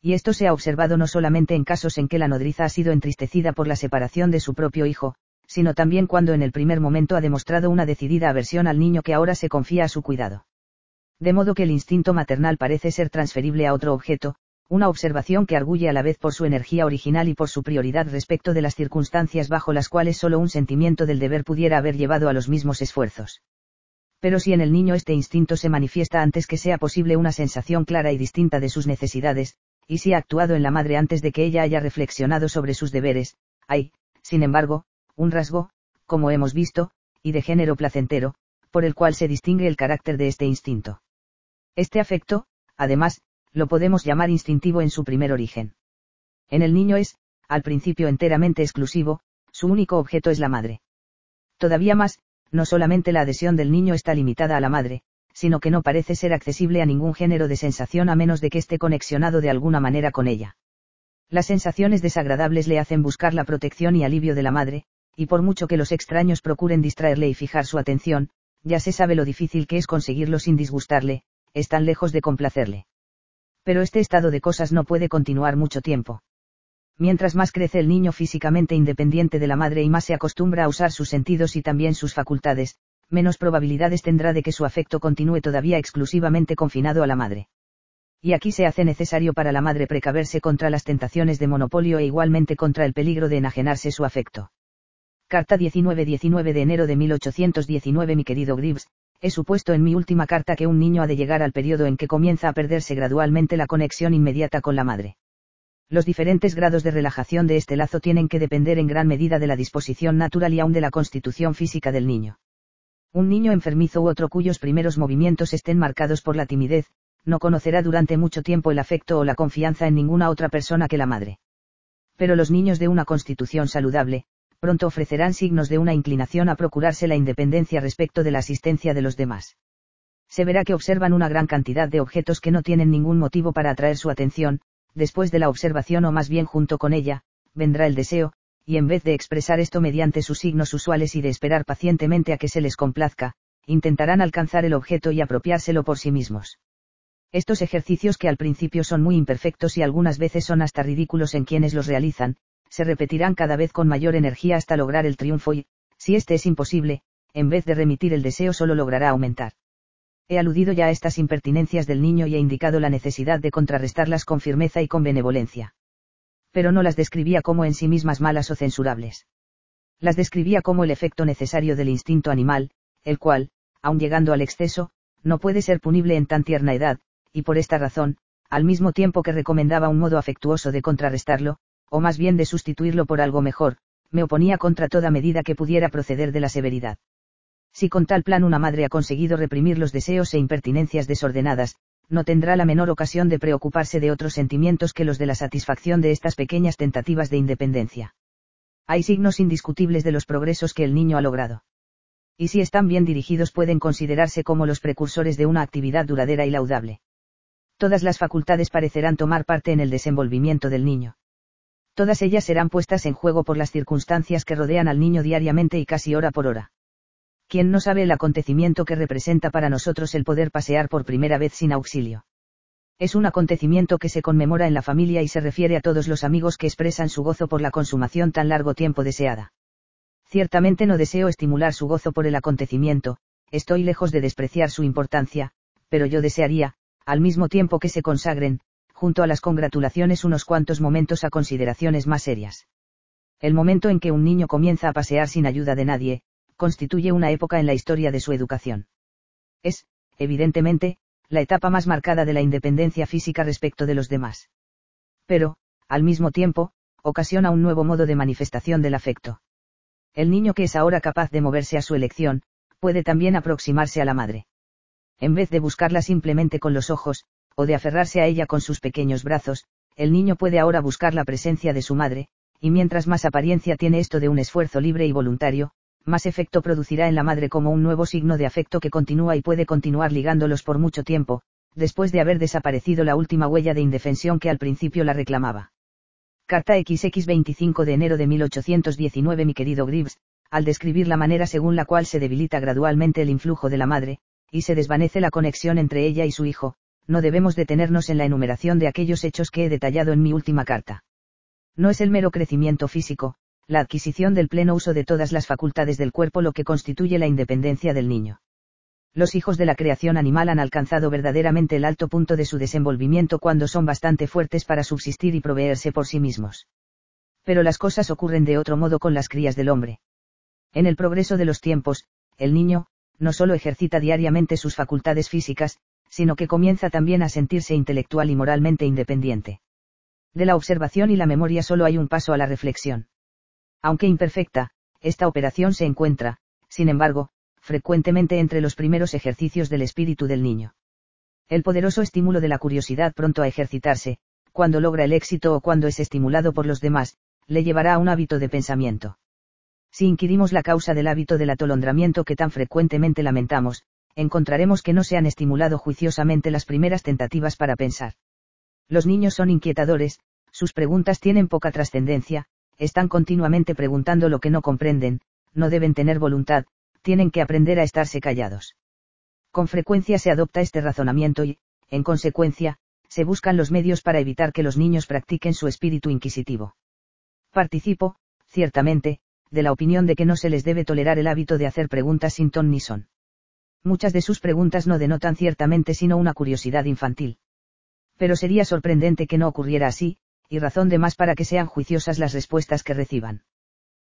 Y esto se ha observado no solamente en casos en que la nodriza ha sido entristecida por la separación de su propio hijo, sino también cuando en el primer momento ha demostrado una decidida aversión al niño que ahora se confía a su cuidado. De modo que el instinto maternal parece ser transferible a otro objeto, una observación que arguye a la vez por su energía original y por su prioridad respecto de las circunstancias bajo las cuales solo un sentimiento del deber pudiera haber llevado a los mismos esfuerzos pero si en el niño este instinto se manifiesta antes que sea posible una sensación clara y distinta de sus necesidades, y si ha actuado en la madre antes de que ella haya reflexionado sobre sus deberes, hay, sin embargo, un rasgo, como hemos visto, y de género placentero, por el cual se distingue el carácter de este instinto. Este afecto, además, lo podemos llamar instintivo en su primer origen. En el niño es, al principio enteramente exclusivo, su único objeto es la madre. Todavía más, no solamente la adhesión del niño está limitada a la madre, sino que no parece ser accesible a ningún género de sensación a menos de que esté conexionado de alguna manera con ella. Las sensaciones desagradables le hacen buscar la protección y alivio de la madre, y por mucho que los extraños procuren distraerle y fijar su atención, ya se sabe lo difícil que es conseguirlo sin disgustarle, están lejos de complacerle. Pero este estado de cosas no puede continuar mucho tiempo. Mientras más crece el niño físicamente independiente de la madre y más se acostumbra a usar sus sentidos y también sus facultades, menos probabilidades tendrá de que su afecto continúe todavía exclusivamente confinado a la madre. Y aquí se hace necesario para la madre precaverse contra las tentaciones de monopolio e igualmente contra el peligro de enajenarse su afecto. Carta 19-19 de enero de 1819 Mi querido Gribbs, he supuesto en mi última carta que un niño ha de llegar al periodo en que comienza a perderse gradualmente la conexión inmediata con la madre. Los diferentes grados de relajación de este lazo tienen que depender en gran medida de la disposición natural y aún de la constitución física del niño. Un niño enfermizo u otro cuyos primeros movimientos estén marcados por la timidez, no conocerá durante mucho tiempo el afecto o la confianza en ninguna otra persona que la madre. Pero los niños de una constitución saludable, pronto ofrecerán signos de una inclinación a procurarse la independencia respecto de la asistencia de los demás. Se verá que observan una gran cantidad de objetos que no tienen ningún motivo para atraer su atención, después de la observación o más bien junto con ella, vendrá el deseo, y en vez de expresar esto mediante sus signos usuales y de esperar pacientemente a que se les complazca, intentarán alcanzar el objeto y apropiárselo por sí mismos. Estos ejercicios que al principio son muy imperfectos y algunas veces son hasta ridículos en quienes los realizan, se repetirán cada vez con mayor energía hasta lograr el triunfo y, si este es imposible, en vez de remitir el deseo solo logrará aumentar. He aludido ya a estas impertinencias del niño y he indicado la necesidad de contrarrestarlas con firmeza y con benevolencia. Pero no las describía como en sí mismas malas o censurables. Las describía como el efecto necesario del instinto animal, el cual, aun llegando al exceso, no puede ser punible en tan tierna edad, y por esta razón, al mismo tiempo que recomendaba un modo afectuoso de contrarrestarlo, o más bien de sustituirlo por algo mejor, me oponía contra toda medida que pudiera proceder de la severidad. Si con tal plan una madre ha conseguido reprimir los deseos e impertinencias desordenadas, no tendrá la menor ocasión de preocuparse de otros sentimientos que los de la satisfacción de estas pequeñas tentativas de independencia. Hay signos indiscutibles de los progresos que el niño ha logrado. Y si están bien dirigidos pueden considerarse como los precursores de una actividad duradera y laudable. Todas las facultades parecerán tomar parte en el desenvolvimiento del niño. Todas ellas serán puestas en juego por las circunstancias que rodean al niño diariamente y casi hora por hora. ¿Quién no sabe el acontecimiento que representa para nosotros el poder pasear por primera vez sin auxilio? Es un acontecimiento que se conmemora en la familia y se refiere a todos los amigos que expresan su gozo por la consumación tan largo tiempo deseada. Ciertamente no deseo estimular su gozo por el acontecimiento, estoy lejos de despreciar su importancia, pero yo desearía, al mismo tiempo que se consagren, junto a las congratulaciones unos cuantos momentos a consideraciones más serias. El momento en que un niño comienza a pasear sin ayuda de nadie, constituye una época en la historia de su educación. Es, evidentemente, la etapa más marcada de la independencia física respecto de los demás. Pero, al mismo tiempo, ocasiona un nuevo modo de manifestación del afecto. El niño que es ahora capaz de moverse a su elección, puede también aproximarse a la madre. En vez de buscarla simplemente con los ojos, o de aferrarse a ella con sus pequeños brazos, el niño puede ahora buscar la presencia de su madre, y mientras más apariencia tiene esto de un esfuerzo libre y voluntario, más efecto producirá en la madre como un nuevo signo de afecto que continúa y puede continuar ligándolos por mucho tiempo, después de haber desaparecido la última huella de indefensión que al principio la reclamaba. Carta XX 25 de enero de 1819 Mi querido Gribbs, al describir la manera según la cual se debilita gradualmente el influjo de la madre, y se desvanece la conexión entre ella y su hijo, no debemos detenernos en la enumeración de aquellos hechos que he detallado en mi última carta. No es el mero crecimiento físico, la adquisición del pleno uso de todas las facultades del cuerpo lo que constituye la independencia del niño. Los hijos de la creación animal han alcanzado verdaderamente el alto punto de su desenvolvimiento cuando son bastante fuertes para subsistir y proveerse por sí mismos. Pero las cosas ocurren de otro modo con las crías del hombre. En el progreso de los tiempos, el niño, no solo ejercita diariamente sus facultades físicas, sino que comienza también a sentirse intelectual y moralmente independiente. De la observación y la memoria solo hay un paso a la reflexión. Aunque imperfecta, esta operación se encuentra, sin embargo, frecuentemente entre los primeros ejercicios del espíritu del niño. El poderoso estímulo de la curiosidad pronto a ejercitarse, cuando logra el éxito o cuando es estimulado por los demás, le llevará a un hábito de pensamiento. Si inquirimos la causa del hábito del atolondramiento que tan frecuentemente lamentamos, encontraremos que no se han estimulado juiciosamente las primeras tentativas para pensar. Los niños son inquietadores, sus preguntas tienen poca trascendencia, están continuamente preguntando lo que no comprenden, no deben tener voluntad, tienen que aprender a estarse callados. Con frecuencia se adopta este razonamiento y, en consecuencia, se buscan los medios para evitar que los niños practiquen su espíritu inquisitivo. Participo, ciertamente, de la opinión de que no se les debe tolerar el hábito de hacer preguntas sin ton ni son. Muchas de sus preguntas no denotan ciertamente sino una curiosidad infantil pero sería sorprendente que no ocurriera así, y razón de más para que sean juiciosas las respuestas que reciban.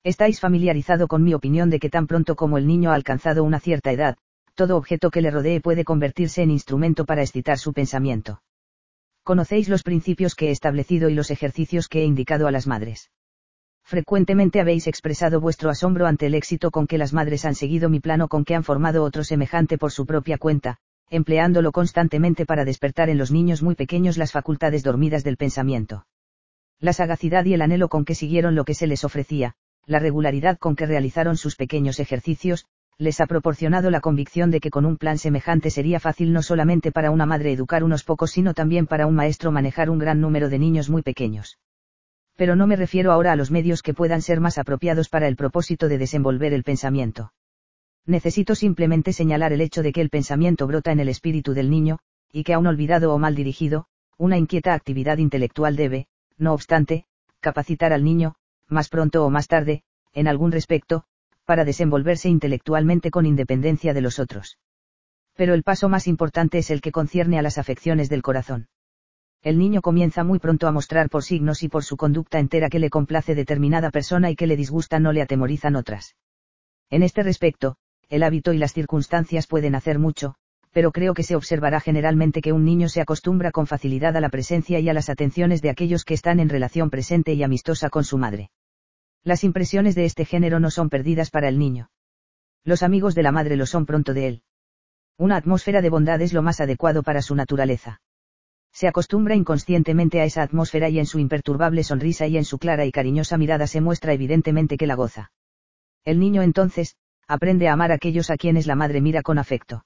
Estáis familiarizado con mi opinión de que tan pronto como el niño ha alcanzado una cierta edad, todo objeto que le rodee puede convertirse en instrumento para excitar su pensamiento. Conocéis los principios que he establecido y los ejercicios que he indicado a las madres. Frecuentemente habéis expresado vuestro asombro ante el éxito con que las madres han seguido mi plano con que han formado otro semejante por su propia cuenta, empleándolo constantemente para despertar en los niños muy pequeños las facultades dormidas del pensamiento. La sagacidad y el anhelo con que siguieron lo que se les ofrecía, la regularidad con que realizaron sus pequeños ejercicios, les ha proporcionado la convicción de que con un plan semejante sería fácil no solamente para una madre educar unos pocos, sino también para un maestro manejar un gran número de niños muy pequeños. Pero no me refiero ahora a los medios que puedan ser más apropiados para el propósito de desenvolver el pensamiento. Necesito simplemente señalar el hecho de que el pensamiento brota en el espíritu del niño, y que aun olvidado o mal dirigido, una inquieta actividad intelectual debe, no obstante, capacitar al niño, más pronto o más tarde, en algún respecto, para desenvolverse intelectualmente con independencia de los otros. Pero el paso más importante es el que concierne a las afecciones del corazón. El niño comienza muy pronto a mostrar por signos y por su conducta entera que le complace determinada persona y que le disgusta no le atemorizan otras. En este respecto, el hábito y las circunstancias pueden hacer mucho, pero creo que se observará generalmente que un niño se acostumbra con facilidad a la presencia y a las atenciones de aquellos que están en relación presente y amistosa con su madre. Las impresiones de este género no son perdidas para el niño. Los amigos de la madre lo son pronto de él. Una atmósfera de bondad es lo más adecuado para su naturaleza. Se acostumbra inconscientemente a esa atmósfera y en su imperturbable sonrisa y en su clara y cariñosa mirada se muestra evidentemente que la goza. El niño entonces, aprende a amar a aquellos a quienes la madre mira con afecto.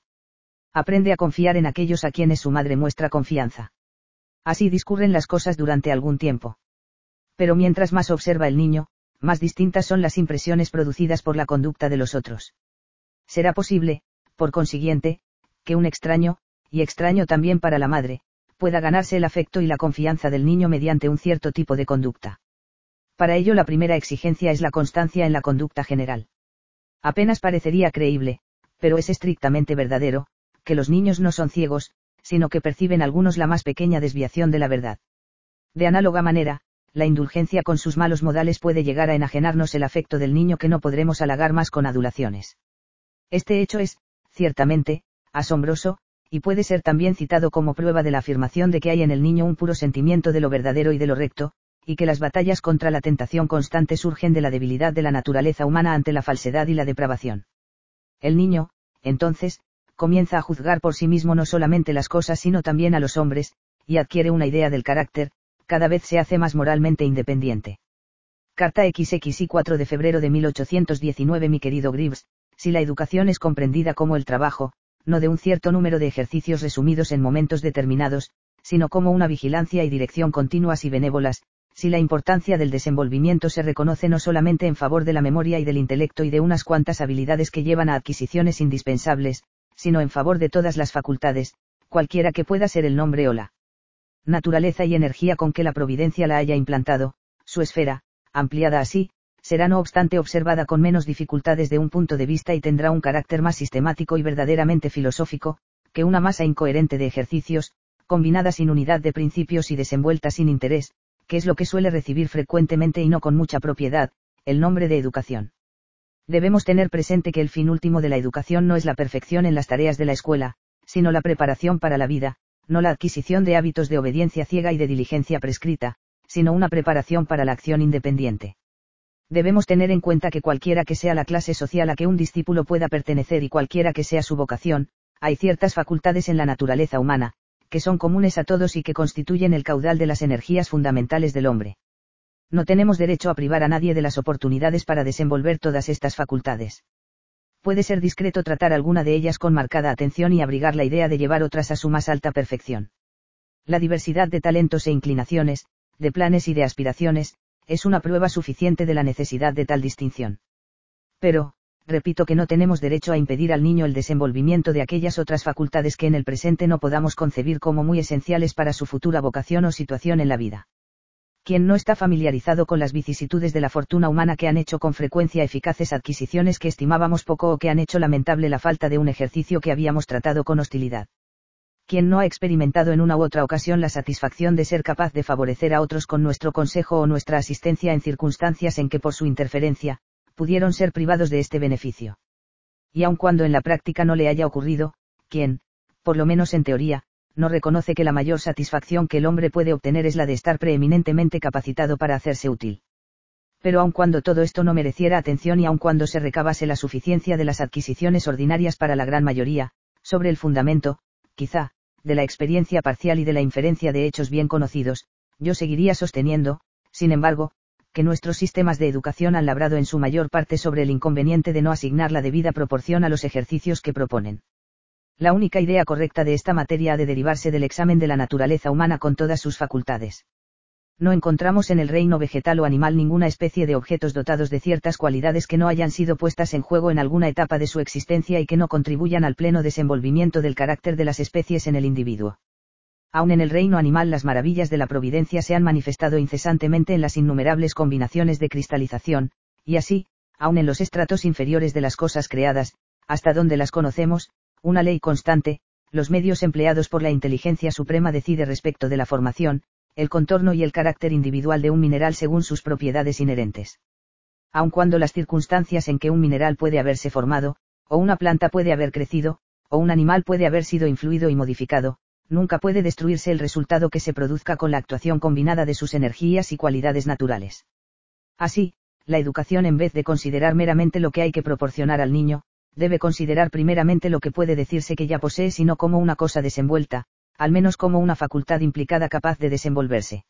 Aprende a confiar en aquellos a quienes su madre muestra confianza. Así discurren las cosas durante algún tiempo. Pero mientras más observa el niño, más distintas son las impresiones producidas por la conducta de los otros. Será posible, por consiguiente, que un extraño, y extraño también para la madre, pueda ganarse el afecto y la confianza del niño mediante un cierto tipo de conducta. Para ello la primera exigencia es la constancia en la conducta general. Apenas parecería creíble, pero es estrictamente verdadero, que los niños no son ciegos, sino que perciben algunos la más pequeña desviación de la verdad. De análoga manera, la indulgencia con sus malos modales puede llegar a enajenarnos el afecto del niño que no podremos halagar más con adulaciones. Este hecho es, ciertamente, asombroso, y puede ser también citado como prueba de la afirmación de que hay en el niño un puro sentimiento de lo verdadero y de lo recto, y que las batallas contra la tentación constante surgen de la debilidad de la naturaleza humana ante la falsedad y la depravación. El niño, entonces, comienza a juzgar por sí mismo no solamente las cosas sino también a los hombres, y adquiere una idea del carácter, cada vez se hace más moralmente independiente. Carta XXI 4 de febrero de 1819 Mi querido Gribbs, si la educación es comprendida como el trabajo, no de un cierto número de ejercicios resumidos en momentos determinados, sino como una vigilancia y dirección continuas y benévolas, si la importancia del desenvolvimiento se reconoce no solamente en favor de la memoria y del intelecto y de unas cuantas habilidades que llevan a adquisiciones indispensables, sino en favor de todas las facultades, cualquiera que pueda ser el nombre o la naturaleza y energía con que la providencia la haya implantado, su esfera, ampliada así, será no obstante observada con menos dificultades de un punto de vista y tendrá un carácter más sistemático y verdaderamente filosófico, que una masa incoherente de ejercicios, combinada sin unidad de principios y desenvuelta sin interés, que es lo que suele recibir frecuentemente y no con mucha propiedad, el nombre de educación. Debemos tener presente que el fin último de la educación no es la perfección en las tareas de la escuela, sino la preparación para la vida, no la adquisición de hábitos de obediencia ciega y de diligencia prescrita, sino una preparación para la acción independiente. Debemos tener en cuenta que cualquiera que sea la clase social a que un discípulo pueda pertenecer y cualquiera que sea su vocación, hay ciertas facultades en la naturaleza humana, que son comunes a todos y que constituyen el caudal de las energías fundamentales del hombre. No tenemos derecho a privar a nadie de las oportunidades para desenvolver todas estas facultades. Puede ser discreto tratar alguna de ellas con marcada atención y abrigar la idea de llevar otras a su más alta perfección. La diversidad de talentos e inclinaciones, de planes y de aspiraciones, es una prueba suficiente de la necesidad de tal distinción. Pero, repito que no tenemos derecho a impedir al niño el desenvolvimiento de aquellas otras facultades que en el presente no podamos concebir como muy esenciales para su futura vocación o situación en la vida. Quien no está familiarizado con las vicisitudes de la fortuna humana que han hecho con frecuencia eficaces adquisiciones que estimábamos poco o que han hecho lamentable la falta de un ejercicio que habíamos tratado con hostilidad. Quien no ha experimentado en una u otra ocasión la satisfacción de ser capaz de favorecer a otros con nuestro consejo o nuestra asistencia en circunstancias en que por su interferencia, pudieron ser privados de este beneficio. Y aun cuando en la práctica no le haya ocurrido, quien, por lo menos en teoría, no reconoce que la mayor satisfacción que el hombre puede obtener es la de estar preeminentemente capacitado para hacerse útil. Pero aun cuando todo esto no mereciera atención y aun cuando se recabase la suficiencia de las adquisiciones ordinarias para la gran mayoría, sobre el fundamento, quizá, de la experiencia parcial y de la inferencia de hechos bien conocidos, yo seguiría sosteniendo, sin embargo, que nuestros sistemas de educación han labrado en su mayor parte sobre el inconveniente de no asignar la debida proporción a los ejercicios que proponen. La única idea correcta de esta materia ha de derivarse del examen de la naturaleza humana con todas sus facultades. No encontramos en el reino vegetal o animal ninguna especie de objetos dotados de ciertas cualidades que no hayan sido puestas en juego en alguna etapa de su existencia y que no contribuyan al pleno desenvolvimiento del carácter de las especies en el individuo. Aun en el reino animal las maravillas de la providencia se han manifestado incesantemente en las innumerables combinaciones de cristalización, y así, aun en los estratos inferiores de las cosas creadas, hasta donde las conocemos, una ley constante, los medios empleados por la inteligencia suprema decide respecto de la formación, el contorno y el carácter individual de un mineral según sus propiedades inherentes. Aun cuando las circunstancias en que un mineral puede haberse formado, o una planta puede haber crecido, o un animal puede haber sido influido y modificado, nunca puede destruirse el resultado que se produzca con la actuación combinada de sus energías y cualidades naturales. Así, la educación en vez de considerar meramente lo que hay que proporcionar al niño, debe considerar primeramente lo que puede decirse que ya posee sino como una cosa desenvuelta, al menos como una facultad implicada capaz de desenvolverse.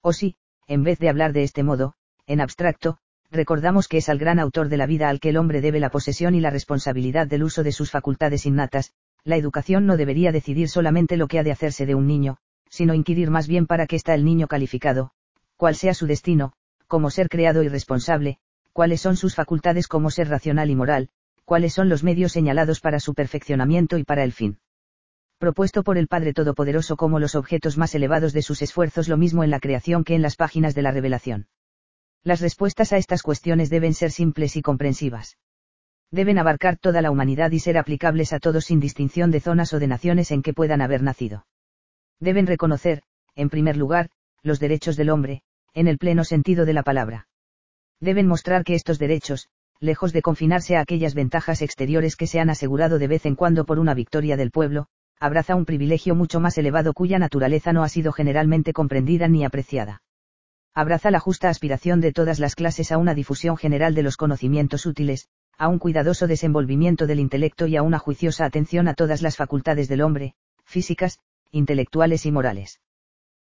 O si, en vez de hablar de este modo, en abstracto, recordamos que es al gran autor de la vida al que el hombre debe la posesión y la responsabilidad del uso de sus facultades innatas, la educación no debería decidir solamente lo que ha de hacerse de un niño, sino inquirir más bien para qué está el niño calificado, cuál sea su destino, como ser creado y responsable, cuáles son sus facultades como ser racional y moral, cuáles son los medios señalados para su perfeccionamiento y para el fin. Propuesto por el Padre Todopoderoso como los objetos más elevados de sus esfuerzos, lo mismo en la creación que en las páginas de la revelación. Las respuestas a estas cuestiones deben ser simples y comprensivas. Deben abarcar toda la humanidad y ser aplicables a todos sin distinción de zonas o de naciones en que puedan haber nacido. Deben reconocer, en primer lugar, los derechos del hombre, en el pleno sentido de la palabra. Deben mostrar que estos derechos, lejos de confinarse a aquellas ventajas exteriores que se han asegurado de vez en cuando por una victoria del pueblo, abraza un privilegio mucho más elevado cuya naturaleza no ha sido generalmente comprendida ni apreciada. Abraza la justa aspiración de todas las clases a una difusión general de los conocimientos útiles, a un cuidadoso desenvolvimiento del intelecto y a una juiciosa atención a todas las facultades del hombre, físicas, intelectuales y morales.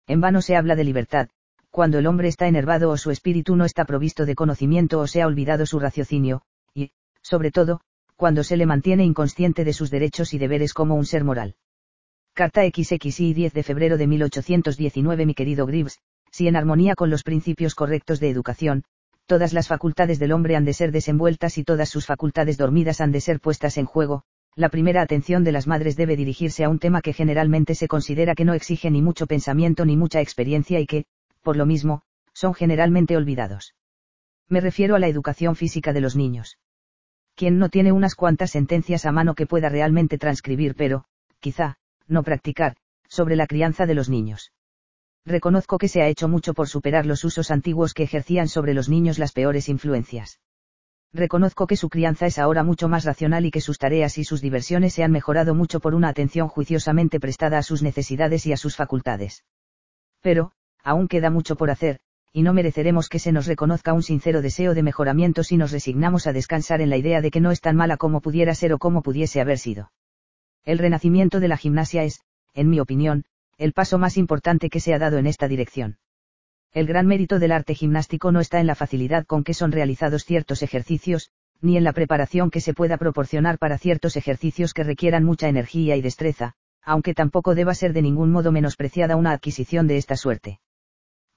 En vano se habla de libertad, cuando el hombre está enervado o su espíritu no está provisto de conocimiento o se ha olvidado su raciocinio, y, sobre todo, cuando se le mantiene inconsciente de sus derechos y deberes como un ser moral. Carta XXI 10 de febrero de 1819 Mi querido Gribbs, si en armonía con los principios correctos de educación, todas las facultades del hombre han de ser desenvueltas y todas sus facultades dormidas han de ser puestas en juego, la primera atención de las madres debe dirigirse a un tema que generalmente se considera que no exige ni mucho pensamiento ni mucha experiencia y que, por lo mismo, son generalmente olvidados. Me refiero a la educación física de los niños. Quien no tiene unas cuantas sentencias a mano que pueda realmente transcribir pero, quizá, no practicar, sobre la crianza de los niños. Reconozco que se ha hecho mucho por superar los usos antiguos que ejercían sobre los niños las peores influencias. Reconozco que su crianza es ahora mucho más racional y que sus tareas y sus diversiones se han mejorado mucho por una atención juiciosamente prestada a sus necesidades y a sus facultades. Pero, aún queda mucho por hacer, y no mereceremos que se nos reconozca un sincero deseo de mejoramiento si nos resignamos a descansar en la idea de que no es tan mala como pudiera ser o como pudiese haber sido. El renacimiento de la gimnasia es, en mi opinión, el paso más importante que se ha dado en esta dirección. El gran mérito del arte gimnástico no está en la facilidad con que son realizados ciertos ejercicios, ni en la preparación que se pueda proporcionar para ciertos ejercicios que requieran mucha energía y destreza, aunque tampoco deba ser de ningún modo menospreciada una adquisición de esta suerte.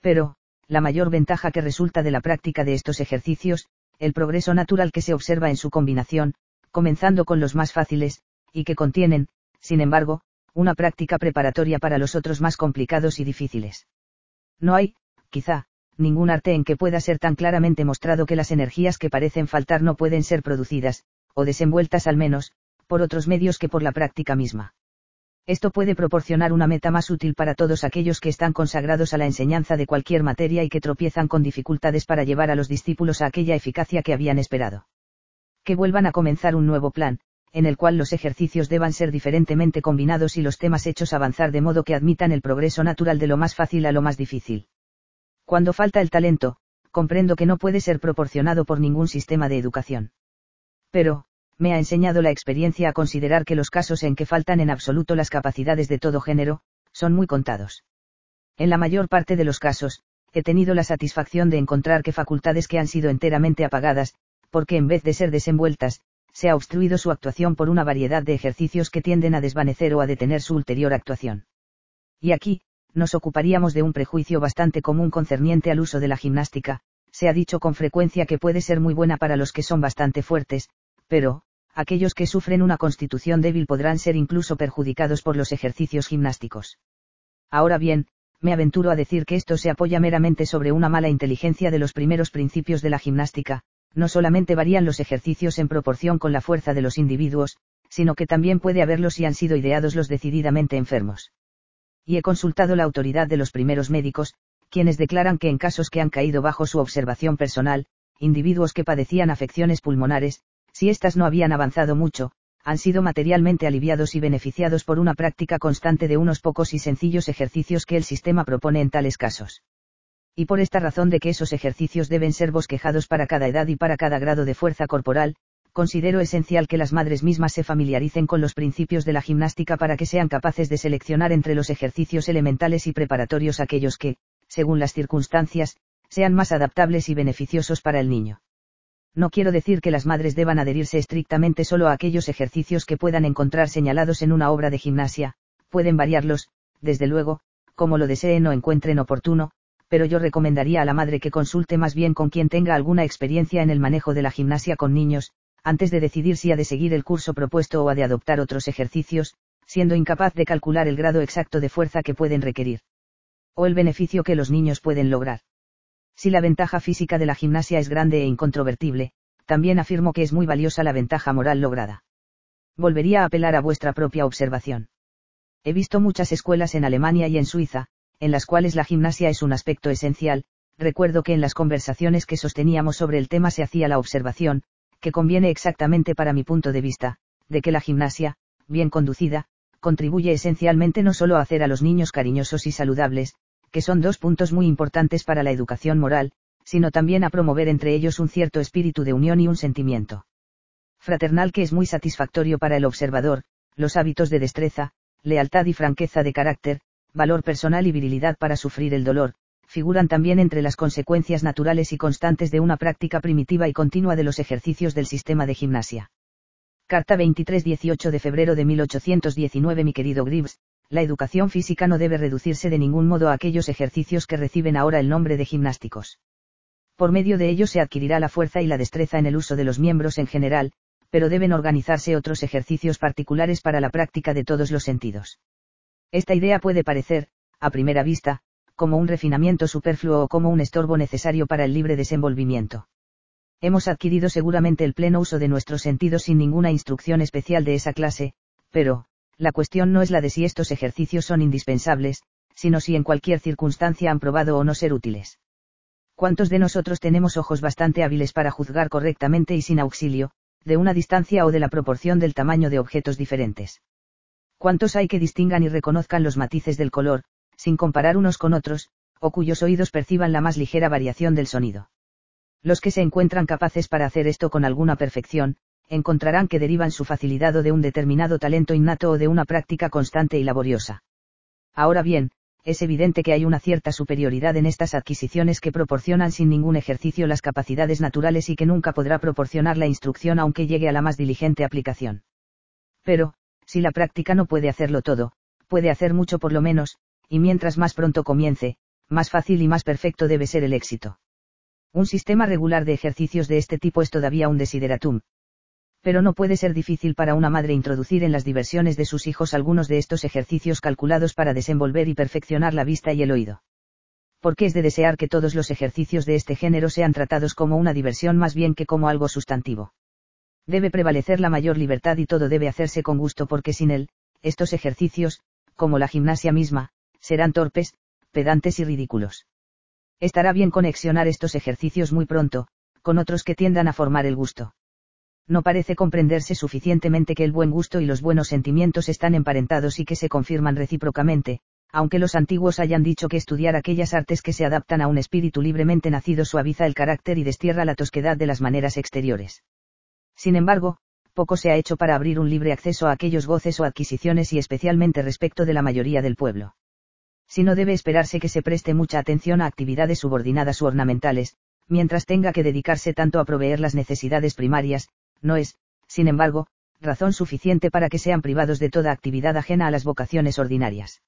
Pero, la mayor ventaja que resulta de la práctica de estos ejercicios, el progreso natural que se observa en su combinación, comenzando con los más fáciles, y que contienen, sin embargo, una práctica preparatoria para los otros más complicados y difíciles. No hay, quizá, ningún arte en que pueda ser tan claramente mostrado que las energías que parecen faltar no pueden ser producidas, o desenvueltas al menos, por otros medios que por la práctica misma. Esto puede proporcionar una meta más útil para todos aquellos que están consagrados a la enseñanza de cualquier materia y que tropiezan con dificultades para llevar a los discípulos a aquella eficacia que habían esperado. Que vuelvan a comenzar un nuevo plan, en el cual los ejercicios deban ser diferentemente combinados y los temas hechos avanzar de modo que admitan el progreso natural de lo más fácil a lo más difícil. Cuando falta el talento, comprendo que no puede ser proporcionado por ningún sistema de educación. Pero, me ha enseñado la experiencia a considerar que los casos en que faltan en absoluto las capacidades de todo género, son muy contados. En la mayor parte de los casos, he tenido la satisfacción de encontrar que facultades que han sido enteramente apagadas, porque en vez de ser desenvueltas, se ha obstruido su actuación por una variedad de ejercicios que tienden a desvanecer o a detener su ulterior actuación. Y aquí, nos ocuparíamos de un prejuicio bastante común concerniente al uso de la gimnástica, se ha dicho con frecuencia que puede ser muy buena para los que son bastante fuertes, pero, aquellos que sufren una constitución débil podrán ser incluso perjudicados por los ejercicios gimnásticos. Ahora bien, me aventuro a decir que esto se apoya meramente sobre una mala inteligencia de los primeros principios de la gimnástica, no solamente varían los ejercicios en proporción con la fuerza de los individuos, sino que también puede haberlos si han sido ideados los decididamente enfermos. Y he consultado la autoridad de los primeros médicos, quienes declaran que en casos que han caído bajo su observación personal, individuos que padecían afecciones pulmonares, si éstas no habían avanzado mucho, han sido materialmente aliviados y beneficiados por una práctica constante de unos pocos y sencillos ejercicios que el sistema propone en tales casos y por esta razón de que esos ejercicios deben ser bosquejados para cada edad y para cada grado de fuerza corporal, considero esencial que las madres mismas se familiaricen con los principios de la gimnástica para que sean capaces de seleccionar entre los ejercicios elementales y preparatorios aquellos que, según las circunstancias, sean más adaptables y beneficiosos para el niño. No quiero decir que las madres deban adherirse estrictamente solo a aquellos ejercicios que puedan encontrar señalados en una obra de gimnasia, pueden variarlos, desde luego, como lo deseen o encuentren oportuno, pero yo recomendaría a la madre que consulte más bien con quien tenga alguna experiencia en el manejo de la gimnasia con niños, antes de decidir si ha de seguir el curso propuesto o ha de adoptar otros ejercicios, siendo incapaz de calcular el grado exacto de fuerza que pueden requerir. O el beneficio que los niños pueden lograr. Si la ventaja física de la gimnasia es grande e incontrovertible, también afirmo que es muy valiosa la ventaja moral lograda. Volvería a apelar a vuestra propia observación. He visto muchas escuelas en Alemania y en Suiza, en las cuales la gimnasia es un aspecto esencial, recuerdo que en las conversaciones que sosteníamos sobre el tema se hacía la observación, que conviene exactamente para mi punto de vista, de que la gimnasia, bien conducida, contribuye esencialmente no solo a hacer a los niños cariñosos y saludables, que son dos puntos muy importantes para la educación moral, sino también a promover entre ellos un cierto espíritu de unión y un sentimiento fraternal que es muy satisfactorio para el observador, los hábitos de destreza, lealtad y franqueza de carácter, valor personal y virilidad para sufrir el dolor, figuran también entre las consecuencias naturales y constantes de una práctica primitiva y continua de los ejercicios del sistema de gimnasia. Carta 23-18 de febrero de 1819 Mi querido Gribbs, la educación física no debe reducirse de ningún modo a aquellos ejercicios que reciben ahora el nombre de gimnásticos. Por medio de ellos se adquirirá la fuerza y la destreza en el uso de los miembros en general, pero deben organizarse otros ejercicios particulares para la práctica de todos los sentidos. Esta idea puede parecer, a primera vista, como un refinamiento superfluo o como un estorbo necesario para el libre desenvolvimiento. Hemos adquirido seguramente el pleno uso de nuestros sentidos sin ninguna instrucción especial de esa clase, pero, la cuestión no es la de si estos ejercicios son indispensables, sino si en cualquier circunstancia han probado o no ser útiles. ¿Cuántos de nosotros tenemos ojos bastante hábiles para juzgar correctamente y sin auxilio, de una distancia o de la proporción del tamaño de objetos diferentes? ¿Cuántos hay que distingan y reconozcan los matices del color, sin comparar unos con otros, o cuyos oídos perciban la más ligera variación del sonido? Los que se encuentran capaces para hacer esto con alguna perfección, encontrarán que derivan su facilidad o de un determinado talento innato o de una práctica constante y laboriosa. Ahora bien, es evidente que hay una cierta superioridad en estas adquisiciones que proporcionan sin ningún ejercicio las capacidades naturales y que nunca podrá proporcionar la instrucción aunque llegue a la más diligente aplicación. Pero, si la práctica no puede hacerlo todo, puede hacer mucho por lo menos, y mientras más pronto comience, más fácil y más perfecto debe ser el éxito. Un sistema regular de ejercicios de este tipo es todavía un desideratum, pero no puede ser difícil para una madre introducir en las diversiones de sus hijos algunos de estos ejercicios calculados para desenvolver y perfeccionar la vista y el oído. Porque es de desear que todos los ejercicios de este género sean tratados como una diversión más bien que como algo sustantivo. Debe prevalecer la mayor libertad y todo debe hacerse con gusto porque sin él, estos ejercicios, como la gimnasia misma, serán torpes, pedantes y ridículos. Estará bien conexionar estos ejercicios muy pronto, con otros que tiendan a formar el gusto no parece comprenderse suficientemente que el buen gusto y los buenos sentimientos están emparentados y que se confirman recíprocamente, aunque los antiguos hayan dicho que estudiar aquellas artes que se adaptan a un espíritu libremente nacido suaviza el carácter y destierra la tosquedad de las maneras exteriores. Sin embargo, poco se ha hecho para abrir un libre acceso a aquellos goces o adquisiciones y especialmente respecto de la mayoría del pueblo. Si no debe esperarse que se preste mucha atención a actividades subordinadas u ornamentales, mientras tenga que dedicarse tanto a proveer las necesidades primarias, no es, sin embargo, razón suficiente para que sean privados de toda actividad ajena a las vocaciones ordinarias.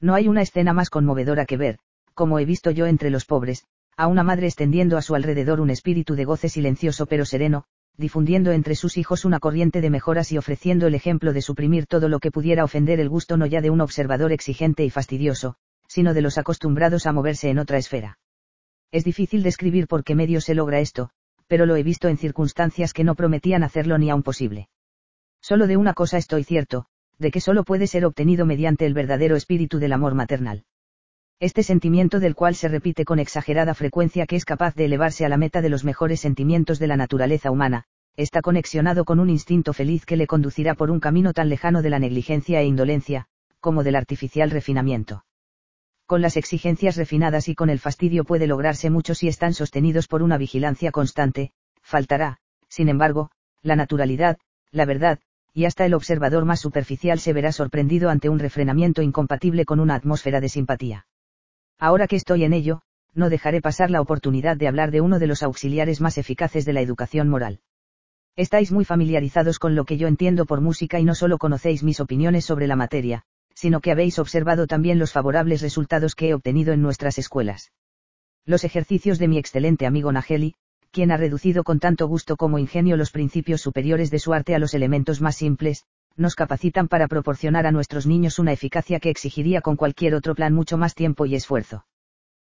No hay una escena más conmovedora que ver, como he visto yo entre los pobres, a una madre extendiendo a su alrededor un espíritu de goce silencioso pero sereno, difundiendo entre sus hijos una corriente de mejoras y ofreciendo el ejemplo de suprimir todo lo que pudiera ofender el gusto no ya de un observador exigente y fastidioso, sino de los acostumbrados a moverse en otra esfera. Es difícil describir por qué medio se logra esto, pero lo he visto en circunstancias que no prometían hacerlo ni aún posible. Solo de una cosa estoy cierto, de que solo puede ser obtenido mediante el verdadero espíritu del amor maternal. Este sentimiento del cual se repite con exagerada frecuencia que es capaz de elevarse a la meta de los mejores sentimientos de la naturaleza humana, está conexionado con un instinto feliz que le conducirá por un camino tan lejano de la negligencia e indolencia, como del artificial refinamiento con las exigencias refinadas y con el fastidio puede lograrse mucho si están sostenidos por una vigilancia constante, faltará, sin embargo, la naturalidad, la verdad, y hasta el observador más superficial se verá sorprendido ante un refrenamiento incompatible con una atmósfera de simpatía. Ahora que estoy en ello, no dejaré pasar la oportunidad de hablar de uno de los auxiliares más eficaces de la educación moral. Estáis muy familiarizados con lo que yo entiendo por música y no solo conocéis mis opiniones sobre la materia, sino que habéis observado también los favorables resultados que he obtenido en nuestras escuelas. Los ejercicios de mi excelente amigo Nageli, quien ha reducido con tanto gusto como ingenio los principios superiores de su arte a los elementos más simples, nos capacitan para proporcionar a nuestros niños una eficacia que exigiría con cualquier otro plan mucho más tiempo y esfuerzo.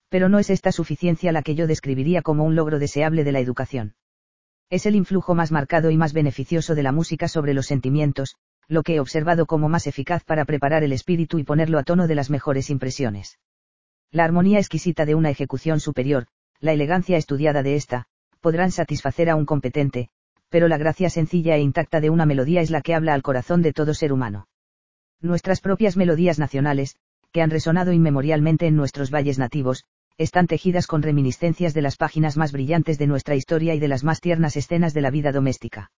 Pero no es esta suficiencia la que yo describiría como un logro deseable de la educación. Es el influjo más marcado y más beneficioso de la música sobre los sentimientos, lo que he observado como más eficaz para preparar el espíritu y ponerlo a tono de las mejores impresiones. La armonía exquisita de una ejecución superior, la elegancia estudiada de esta, podrán satisfacer a un competente, pero la gracia sencilla e intacta de una melodía es la que habla al corazón de todo ser humano. Nuestras propias melodías nacionales, que han resonado inmemorialmente en nuestros valles nativos, están tejidas con reminiscencias de las páginas más brillantes de nuestra historia y de las más tiernas escenas de la vida doméstica.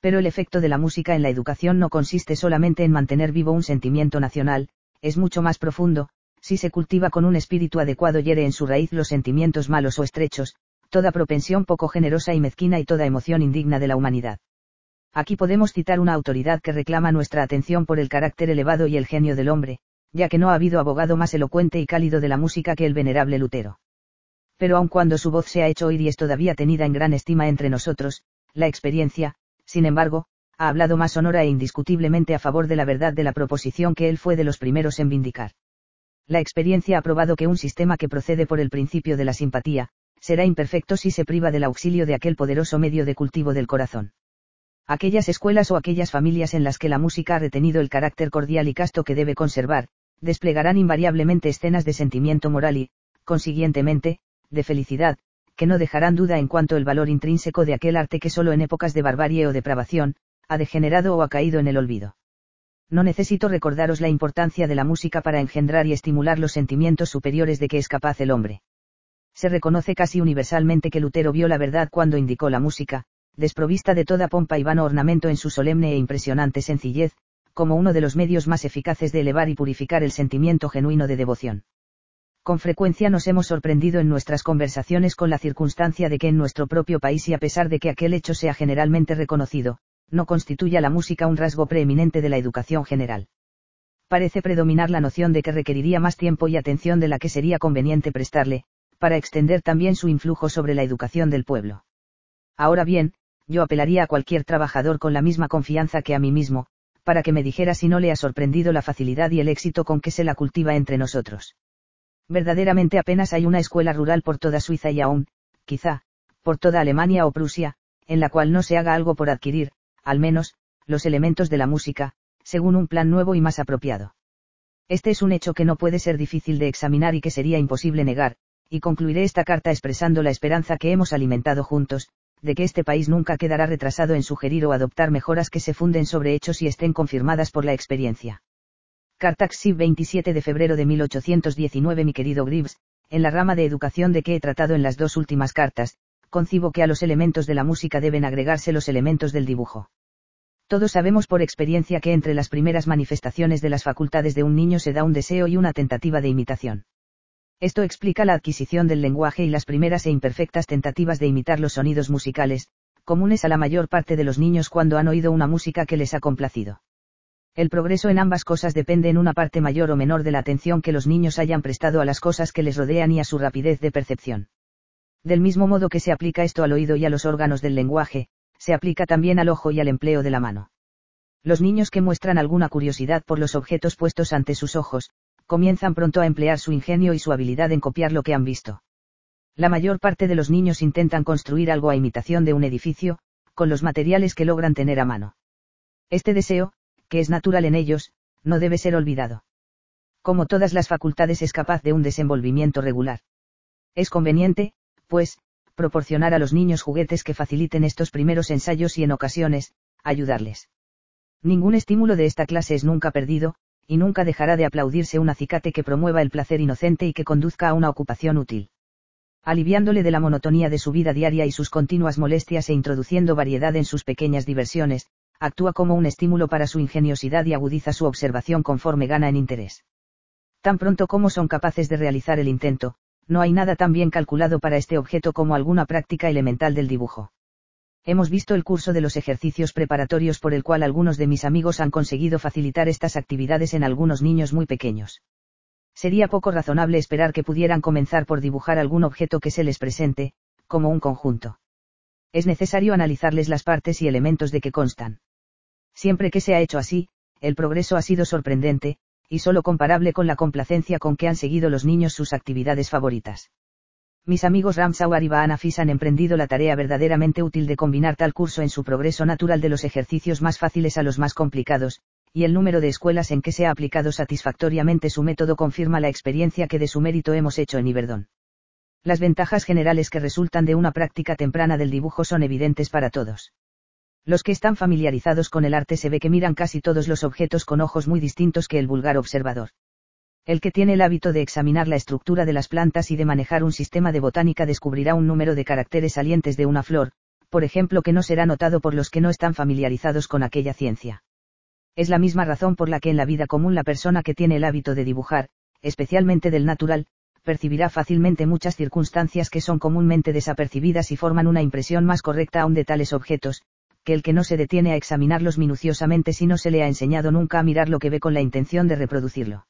Pero el efecto de la música en la educación no consiste solamente en mantener vivo un sentimiento nacional, es mucho más profundo, si se cultiva con un espíritu adecuado hiere en su raíz los sentimientos malos o estrechos, toda propensión poco generosa y mezquina y toda emoción indigna de la humanidad. Aquí podemos citar una autoridad que reclama nuestra atención por el carácter elevado y el genio del hombre, ya que no ha habido abogado más elocuente y cálido de la música que el venerable Lutero. Pero aun cuando su voz se ha hecho oír y es todavía tenida en gran estima entre nosotros, la experiencia, sin embargo, ha hablado más sonora e indiscutiblemente a favor de la verdad de la proposición que él fue de los primeros en vindicar. La experiencia ha probado que un sistema que procede por el principio de la simpatía, será imperfecto si se priva del auxilio de aquel poderoso medio de cultivo del corazón. Aquellas escuelas o aquellas familias en las que la música ha retenido el carácter cordial y casto que debe conservar, desplegarán invariablemente escenas de sentimiento moral y, consiguientemente, de felicidad, que no dejarán duda en cuanto el valor intrínseco de aquel arte que solo en épocas de barbarie o depravación, ha degenerado o ha caído en el olvido. No necesito recordaros la importancia de la música para engendrar y estimular los sentimientos superiores de que es capaz el hombre se reconoce casi universalmente que Lutero vio la verdad cuando indicó la música, desprovista de toda pompa y vano ornamento en su solemne e impresionante sencillez, como uno de los medios más eficaces de elevar y purificar el sentimiento genuino de devoción. Con frecuencia nos hemos sorprendido en nuestras conversaciones con la circunstancia de que en nuestro propio país y a pesar de que aquel hecho sea generalmente reconocido, no constituya la música un rasgo preeminente de la educación general. Parece predominar la noción de que requeriría más tiempo y atención de la que sería conveniente prestarle, para extender también su influjo sobre la educación del pueblo. Ahora bien, yo apelaría a cualquier trabajador con la misma confianza que a mí mismo, para que me dijera si no le ha sorprendido la facilidad y el éxito con que se la cultiva entre nosotros. Verdaderamente apenas hay una escuela rural por toda Suiza y aún, quizá, por toda Alemania o Prusia, en la cual no se haga algo por adquirir, al menos, los elementos de la música, según un plan nuevo y más apropiado. Este es un hecho que no puede ser difícil de examinar y que sería imposible negar, y concluiré esta carta expresando la esperanza que hemos alimentado juntos, de que este país nunca quedará retrasado en sugerir o adoptar mejoras que se funden sobre hechos y estén confirmadas por la experiencia. Cartaxi 27 de febrero de 1819 Mi querido Gribbs, en la rama de educación de que he tratado en las dos últimas cartas, concibo que a los elementos de la música deben agregarse los elementos del dibujo. Todos sabemos por experiencia que entre las primeras manifestaciones de las facultades de un niño se da un deseo y una tentativa de imitación. Esto explica la adquisición del lenguaje y las primeras e imperfectas tentativas de imitar los sonidos musicales, comunes a la mayor parte de los niños cuando han oído una música que les ha complacido. El progreso en ambas cosas depende en una parte mayor o menor de la atención que los niños hayan prestado a las cosas que les rodean y a su rapidez de percepción. Del mismo modo que se aplica esto al oído y a los órganos del lenguaje, se aplica también al ojo y al empleo de la mano. Los niños que muestran alguna curiosidad por los objetos puestos ante sus ojos, comienzan pronto a emplear su ingenio y su habilidad en copiar lo que han visto. La mayor parte de los niños intentan construir algo a imitación de un edificio, con los materiales que logran tener a mano. Este deseo, que es natural en ellos, no debe ser olvidado. Como todas las facultades es capaz de un desenvolvimiento regular. Es conveniente, pues, proporcionar a los niños juguetes que faciliten estos primeros ensayos y en ocasiones, ayudarles. Ningún estímulo de esta clase es nunca perdido, y nunca dejará de aplaudirse un acicate que promueva el placer inocente y que conduzca a una ocupación útil. Aliviándole de la monotonía de su vida diaria y sus continuas molestias e introduciendo variedad en sus pequeñas diversiones, actúa como un estímulo para su ingeniosidad y agudiza su observación conforme gana en interés. Tan pronto como son capaces de realizar el intento, no hay nada tan bien calculado para este objeto como alguna práctica elemental del dibujo. Hemos visto el curso de los ejercicios preparatorios por el cual algunos de mis amigos han conseguido facilitar estas actividades en algunos niños muy pequeños. Sería poco razonable esperar que pudieran comenzar por dibujar algún objeto que se les presente, como un conjunto. Es necesario analizarles las partes y elementos de que constan. Siempre que se ha hecho así, el progreso ha sido sorprendente, y solo comparable con la complacencia con que han seguido los niños sus actividades favoritas. Mis amigos Ramsauer y Baanafis han emprendido la tarea verdaderamente útil de combinar tal curso en su progreso natural de los ejercicios más fáciles a los más complicados, y el número de escuelas en que se ha aplicado satisfactoriamente su método confirma la experiencia que de su mérito hemos hecho en Iberdon. Las ventajas generales que resultan de una práctica temprana del dibujo son evidentes para todos. Los que están familiarizados con el arte se ve que miran casi todos los objetos con ojos muy distintos que el vulgar observador. El que tiene el hábito de examinar la estructura de las plantas y de manejar un sistema de botánica descubrirá un número de caracteres salientes de una flor, por ejemplo que no será notado por los que no están familiarizados con aquella ciencia. Es la misma razón por la que en la vida común la persona que tiene el hábito de dibujar, especialmente del natural, percibirá fácilmente muchas circunstancias que son comúnmente desapercibidas y forman una impresión más correcta aún de tales objetos, que el que no se detiene a examinarlos minuciosamente si no se le ha enseñado nunca a mirar lo que ve con la intención de reproducirlo.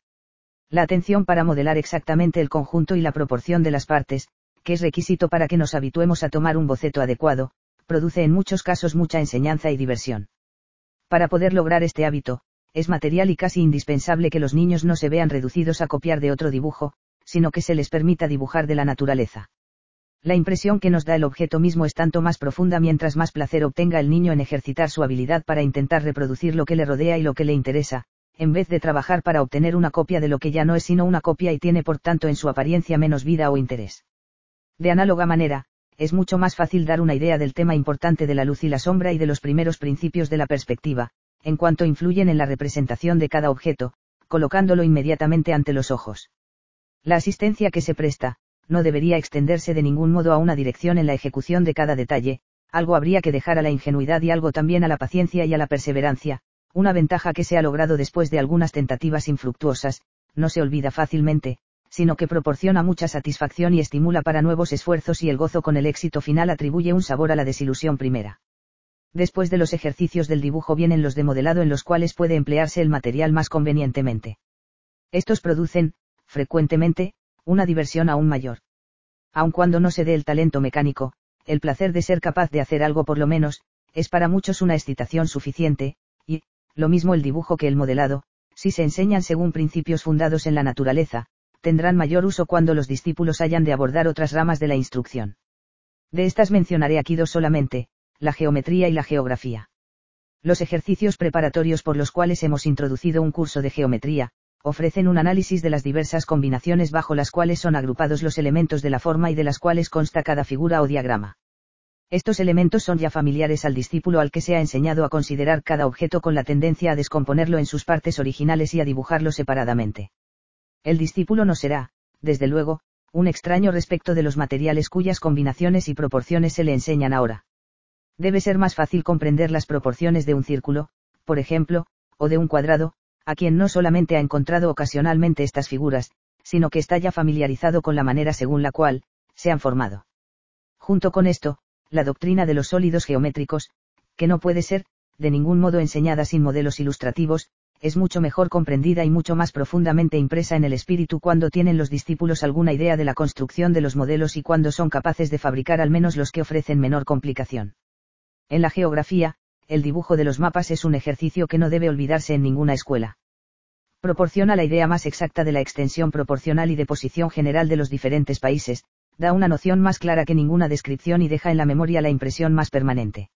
La atención para modelar exactamente el conjunto y la proporción de las partes, que es requisito para que nos habituemos a tomar un boceto adecuado, produce en muchos casos mucha enseñanza y diversión. Para poder lograr este hábito, es material y casi indispensable que los niños no se vean reducidos a copiar de otro dibujo, sino que se les permita dibujar de la naturaleza. La impresión que nos da el objeto mismo es tanto más profunda mientras más placer obtenga el niño en ejercitar su habilidad para intentar reproducir lo que le rodea y lo que le interesa, en vez de trabajar para obtener una copia de lo que ya no es sino una copia y tiene por tanto en su apariencia menos vida o interés. De análoga manera, es mucho más fácil dar una idea del tema importante de la luz y la sombra y de los primeros principios de la perspectiva, en cuanto influyen en la representación de cada objeto, colocándolo inmediatamente ante los ojos. La asistencia que se presta, no debería extenderse de ningún modo a una dirección en la ejecución de cada detalle, algo habría que dejar a la ingenuidad y algo también a la paciencia y a la perseverancia, una ventaja que se ha logrado después de algunas tentativas infructuosas, no se olvida fácilmente, sino que proporciona mucha satisfacción y estimula para nuevos esfuerzos y el gozo con el éxito final atribuye un sabor a la desilusión primera. Después de los ejercicios del dibujo vienen los de modelado en los cuales puede emplearse el material más convenientemente. Estos producen, frecuentemente, una diversión aún mayor. Aun cuando no se dé el talento mecánico, el placer de ser capaz de hacer algo por lo menos, es para muchos una excitación suficiente, lo mismo el dibujo que el modelado, si se enseñan según principios fundados en la naturaleza, tendrán mayor uso cuando los discípulos hayan de abordar otras ramas de la instrucción. De estas mencionaré aquí dos solamente, la geometría y la geografía. Los ejercicios preparatorios por los cuales hemos introducido un curso de geometría, ofrecen un análisis de las diversas combinaciones bajo las cuales son agrupados los elementos de la forma y de las cuales consta cada figura o diagrama. Estos elementos son ya familiares al discípulo al que se ha enseñado a considerar cada objeto con la tendencia a descomponerlo en sus partes originales y a dibujarlo separadamente. El discípulo no será, desde luego, un extraño respecto de los materiales cuyas combinaciones y proporciones se le enseñan ahora. Debe ser más fácil comprender las proporciones de un círculo, por ejemplo, o de un cuadrado, a quien no solamente ha encontrado ocasionalmente estas figuras, sino que está ya familiarizado con la manera según la cual, se han formado. Junto con esto, la doctrina de los sólidos geométricos, que no puede ser, de ningún modo enseñada sin modelos ilustrativos, es mucho mejor comprendida y mucho más profundamente impresa en el espíritu cuando tienen los discípulos alguna idea de la construcción de los modelos y cuando son capaces de fabricar al menos los que ofrecen menor complicación. En la geografía, el dibujo de los mapas es un ejercicio que no debe olvidarse en ninguna escuela. Proporciona la idea más exacta de la extensión proporcional y de posición general de los diferentes países, da una noción más clara que ninguna descripción y deja en la memoria la impresión más permanente.